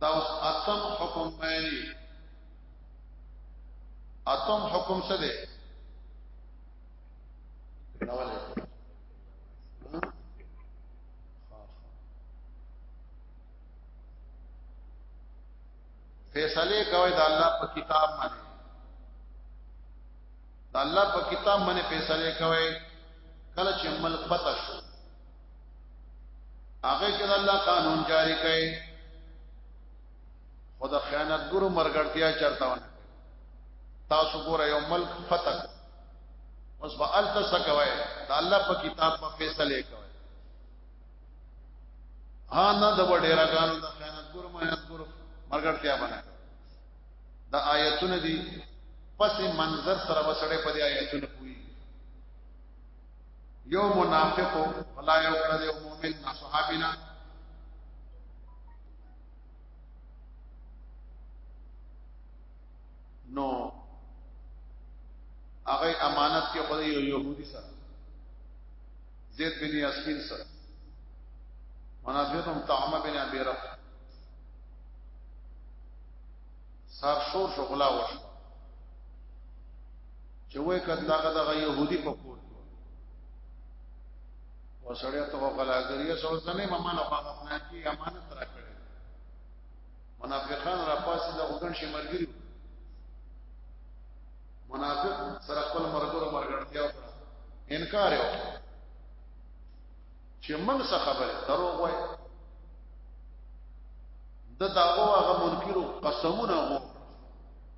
دا اوس اتم حکم بیانې اتم حکم څه دی راولې فیصله کوي د الله په کتاب باندې د الله په کتاب باندې فیصله کوي کله چې ملک پتا شو هغه کې د الله قانون جاری کړي خدا خیانت ګورو مرګړتیا چرته ونه تاسو ګوره یو ملک فتح اوس به الته سکوي د الله په کتاب په فیصله کوي ها نه د وړې راګانو د خیانت ګورو مهنت ګورو مرګړتیا باندې دا آیتونه دي پس منظر سره وسړې په دې آیتونه پوي یو منافق ولا یو کړه یو مؤمن نا صحابینا نو هغه امانت کې خو یو يهودي سره زید بن یاسمین سره منافقهم طعمه بن ابي رب سر شور شغلا وشو چې وې کتل هغه د يهودي په کور کې او سړی ته غلاګریه سوځنه مما نه پاک نه کی امانت را کړی منافقان را پاسې د وګن شي مرګري منافق سره خپل مرګرو مرګړتیا وکړه انکار یو چې موږ څه خبره دروغ وای د داغو هغه منکرو قسمونه وو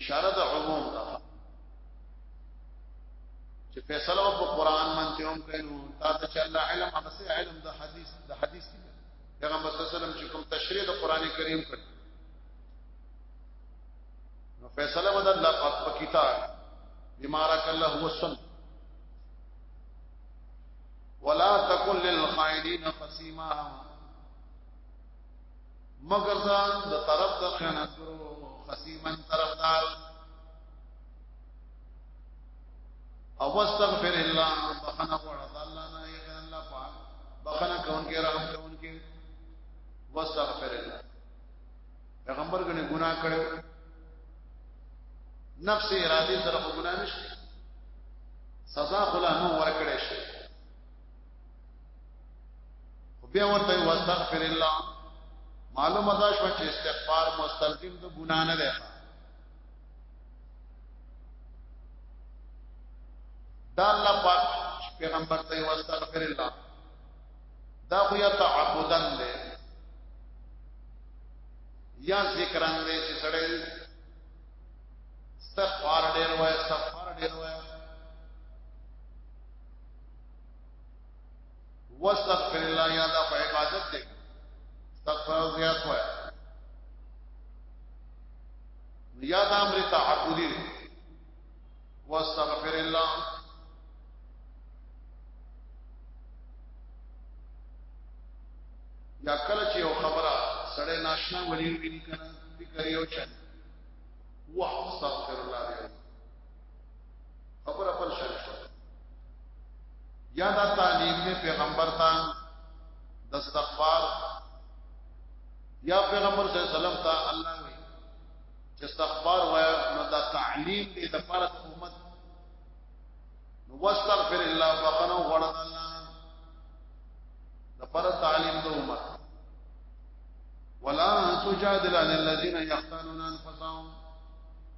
اشاره د عموم ته چې فیصله په قران منته هم کینو تا ته چې الله علم هغه سه علم د حدیث د حدیث دی پیغمبر صلی الله علیه وسلم چې کوم تشریح د قران کریم کړ نو فیصله ود الله پاک په کتاب بمارک الله هو سن ولا تکل للخائنین قسیما مگر ځان د طرف د خیانت ګرو خصیمن طرفدار او استغفر الله بخنه وړه الله نه یې الله پاک بخنه کون کې رحم کون کې واستغفر الله پیغمبر غني ګناه کړو نفس ارادي سره ګناه نشته سزا خلا نو ورکړې شي خو بیا ورته واستغفر الله معلومه ده شو چې استغفار مستلزم د ګنا نه ده دا الله پاک پیغمبر ته واستغفر الله دا خو یا تعبدن ده یا ذکران ده چې سړی استغفار ډیر وای استغفار ډیر وای واستغفر الله یا دا په عبادت دی استغفر او زیات وای یا دا امر تعبدی دی واستغفر الله یا کله چې یو خبره سړی ناشنا ولې ویني کنه فکر یو چل واه استغفر الله خبر خپل شان شو یا دا تعلیم نه پیغمبر ته د استغفار یا پیغمبر صلی الله علیه وسلم ته الله وی چې استغفار وای نو دا تعلیم دې د فرض امت نو واستغفر الله فقنو غړ الله د فرض تعلیم د امت ولا تجادل عن الذين يختانون انفسهم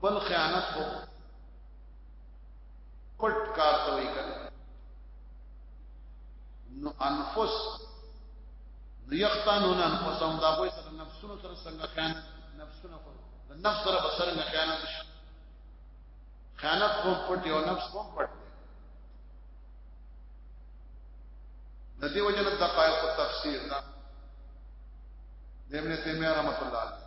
بل خیانت کو پټ کار ته وی کړ نو انفس نو یختانون انفسهم دا کوئی سره نفسونو سره څنګه خیانت نفسونه کو د نفس سره بسره نه خیانت شي خیانت کو پټ یو نفس کو پټ د دې وجنه د قایق تفسیر دا د ابن تیمیه رحمۃ اللہ علیہ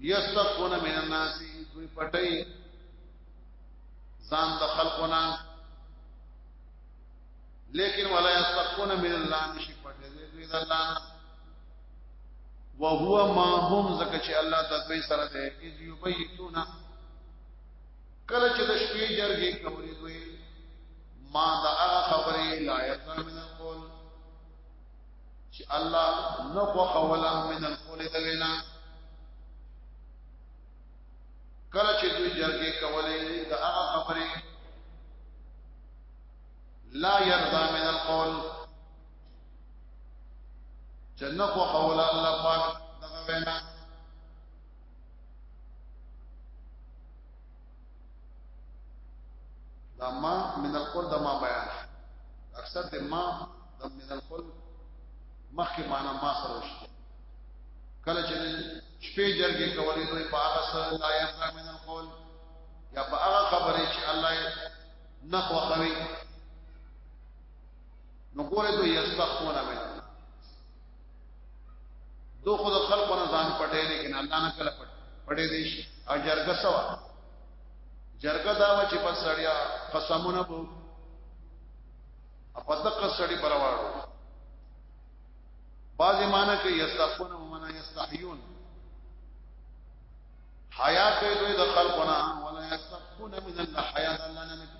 یستخون من الناس دوی پټي ځان د خلقنا لیکن ولا یستخون من الله نشي پټي دوی د الله وهو ما هم زکه چې الله د دوی سره دی اذ یبیتون کله چې د شپې جرګې کولې دوی ما دا هغه خبرې لا یتن من القول چې الله نه خوښولا من القول د وینا کله چې دوی جرګې کولې د هغه خبرې لا يرضى من القول چې نه خوښولا الله پاک دغه وینا دا ما من القول دا ما بیان اکثر د ما د من الخل مخکې معنا ما سره وشته کله چې شپې جرګې کولې نو په هغه سره لا يبقى من الخل یا په هغه خبرې چې الله نه خوښوي نو ګوره دوی یستخون من دو خود خلق نه ځان پټې لیکن الله نه کله پټې دي شي او جرګه سوا جرګه دا و چې پس سړیا قسمونه بو په دقه سړی برواړو بعضی معنی کې یستخون هم نه یستحیون حیا کوي دوی د خلقنا ولا یستخون من الله حیا الله نه نبی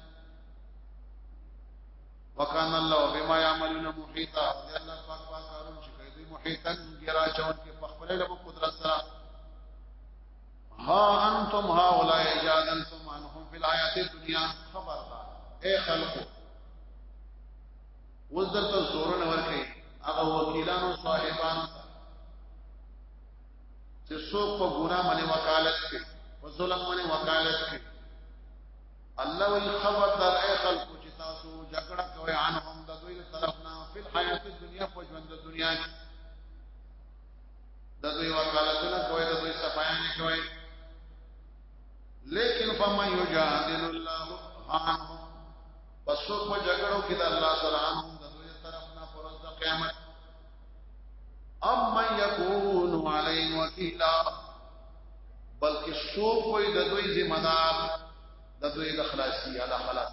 وکان الله بما یعملون محیطا دی الله پاک پاک کارون چې کوي محیطا ګرا چون کې په خپل له قدرت سره ها انتم هؤلاء جادلتم عنهم في الحياه الدنيا خبر دا اے خلقو وزدت زورن ورکی هغه وکیلانو صاحبانو چې څوک په ګناه باندې وکالت کوي په ظلم باندې وکالت کوي الله وی خبر در اے خلقو چې تاسو جګړه کوي عنهم د دوی طرفنا فی الحیات الدنیا په ژوند د دنیا کې د دوی وکالتونه کوي د دوی صفایانه کوي لیکن فمن یجادل الله عنه پس په جګړو کې د الله سره ان د دوی طرف نه پر د قیامت ام من یکون علی وکیلا بلکې سو کوئی د دوی ذمہ دار د دوی د خلاصي اعلی خلاص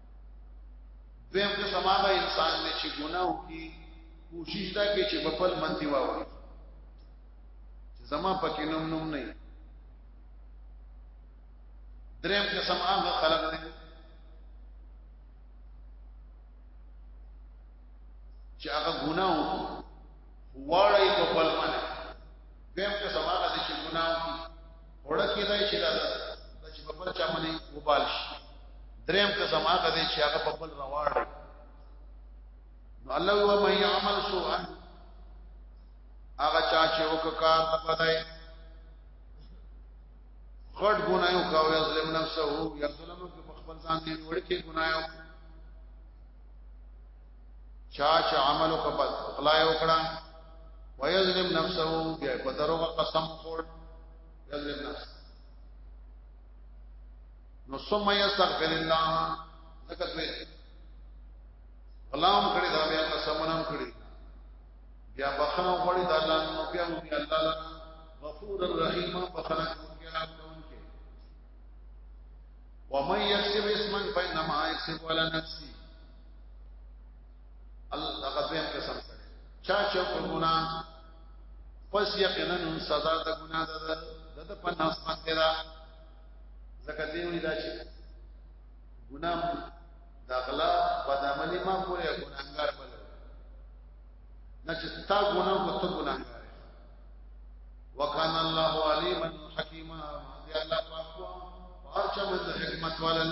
دویم که سماغه انسان نه چې ګناه وکړي کوشش دا کوي چې خپل من دی واوري چې زما پکې نوم نوم نه دریم که سماغه خلق نه چې هغه ګناه وکړي واړی په خپل من دویم که سماغه چې ګناه وکړي وړه کې دی چې دا چې په بل چا باندې وبال شي دریم قسم هغه دی چې هغه په بل رواړ نو الله هو مې عمل سو هغه چا چې وکړ د بدای غټ ګنايو کاو یا ظلم نفسه یا ظلم په خپل ځان دی وړ کې ګنايو چا چې عمل وکړ بس خدای وکړه ويظلم نفسه بیا په دروغ قسم خور یظلم نفسه نو ثم يستغفر الله ذکر وی غلام کړي دا بیا قسم نام کړي بیا بخنه وړي دا الله نو بیا وی الله لا غفور الرحیم بخنه کوي ومن يكسب اسما فانما يكسب على نفسه الله غزوین قسم کړي چا چې په ګنا پس یقینا سزا د ګنا ده د په ناس باندې ده زکه دی وی دا چې ګنا د غلا بدعملی ما پورې ګناګار بل نه چې تا ګنا کو ته ګناګار وکان الله علیما حکیما دی الله پاک په هر چا باندې حکمت والل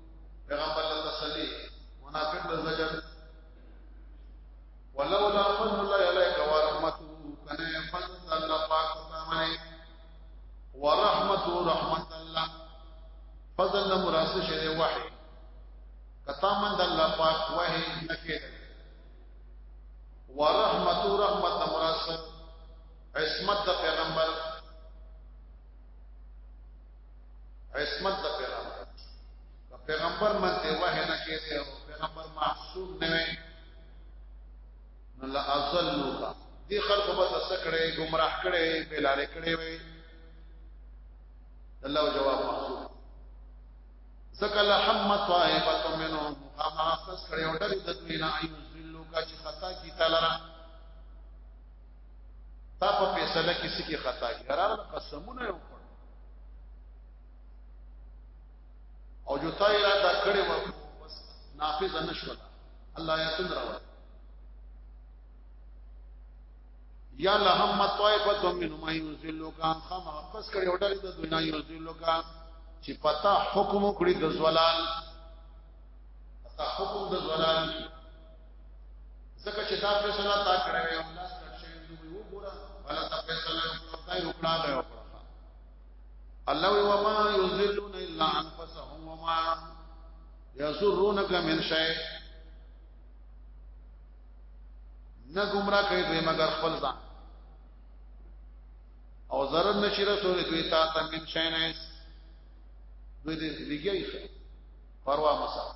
پیغمبر له تسلی منافق له زجر ولولا فضل الله عليك ورحمته کنه فضل الله پاک تامنه ورحمته رحمت الله فضل نه مراسه شه وحي کتا من د الله پاک وحي نکې ورحمته رحمت مراسه عصمت د پیغمبر عصمت د پیغمبر د پیغمبر منته وه نه کېته او پیغمبر معصوم نه وي نو لا اضلوا دي خلق به تسکړې گمراه کړې بلال کړې وي الله جواب معصوم زکل حمد طائبه منهم اما اساس کړې او ډېر د دوی نه ایو ذلو کا چې خطا کی تعالی تا په فیصله کې سکی خطا کی قرار قسمونه یو او جو تا اراده کړې و بس نافذ نشو الله یتن راو یا لهم طائفه من ما ينزلوا کان خما پس کړي اورل د دنیا ينزلوا کان چې پتا حکم کړی د زلال پتا حکم د زلال ځکه چې دا فیصله تا کړې وي او لاس کټ شوی دوی وګوره ولا تا فیصله خدای وکړه له وکړه الله و ما یذلون الا انفسهم و ما یسرونک من شیء نه گمراه کوي دوی مگر خپل ځان او ضرر نشي رسول دوی تا ته من شیء نه دوی دې لګي پروا مسا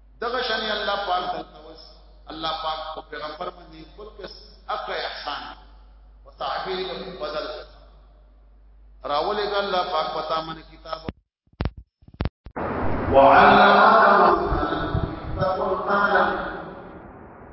دغه شان الله پاک دلته وس الله پاک په پیغمبر باندې خپل کس اقرا احسان او تعبیر په بدل راولې ګل الله پاک پتا من کتاب وعلمك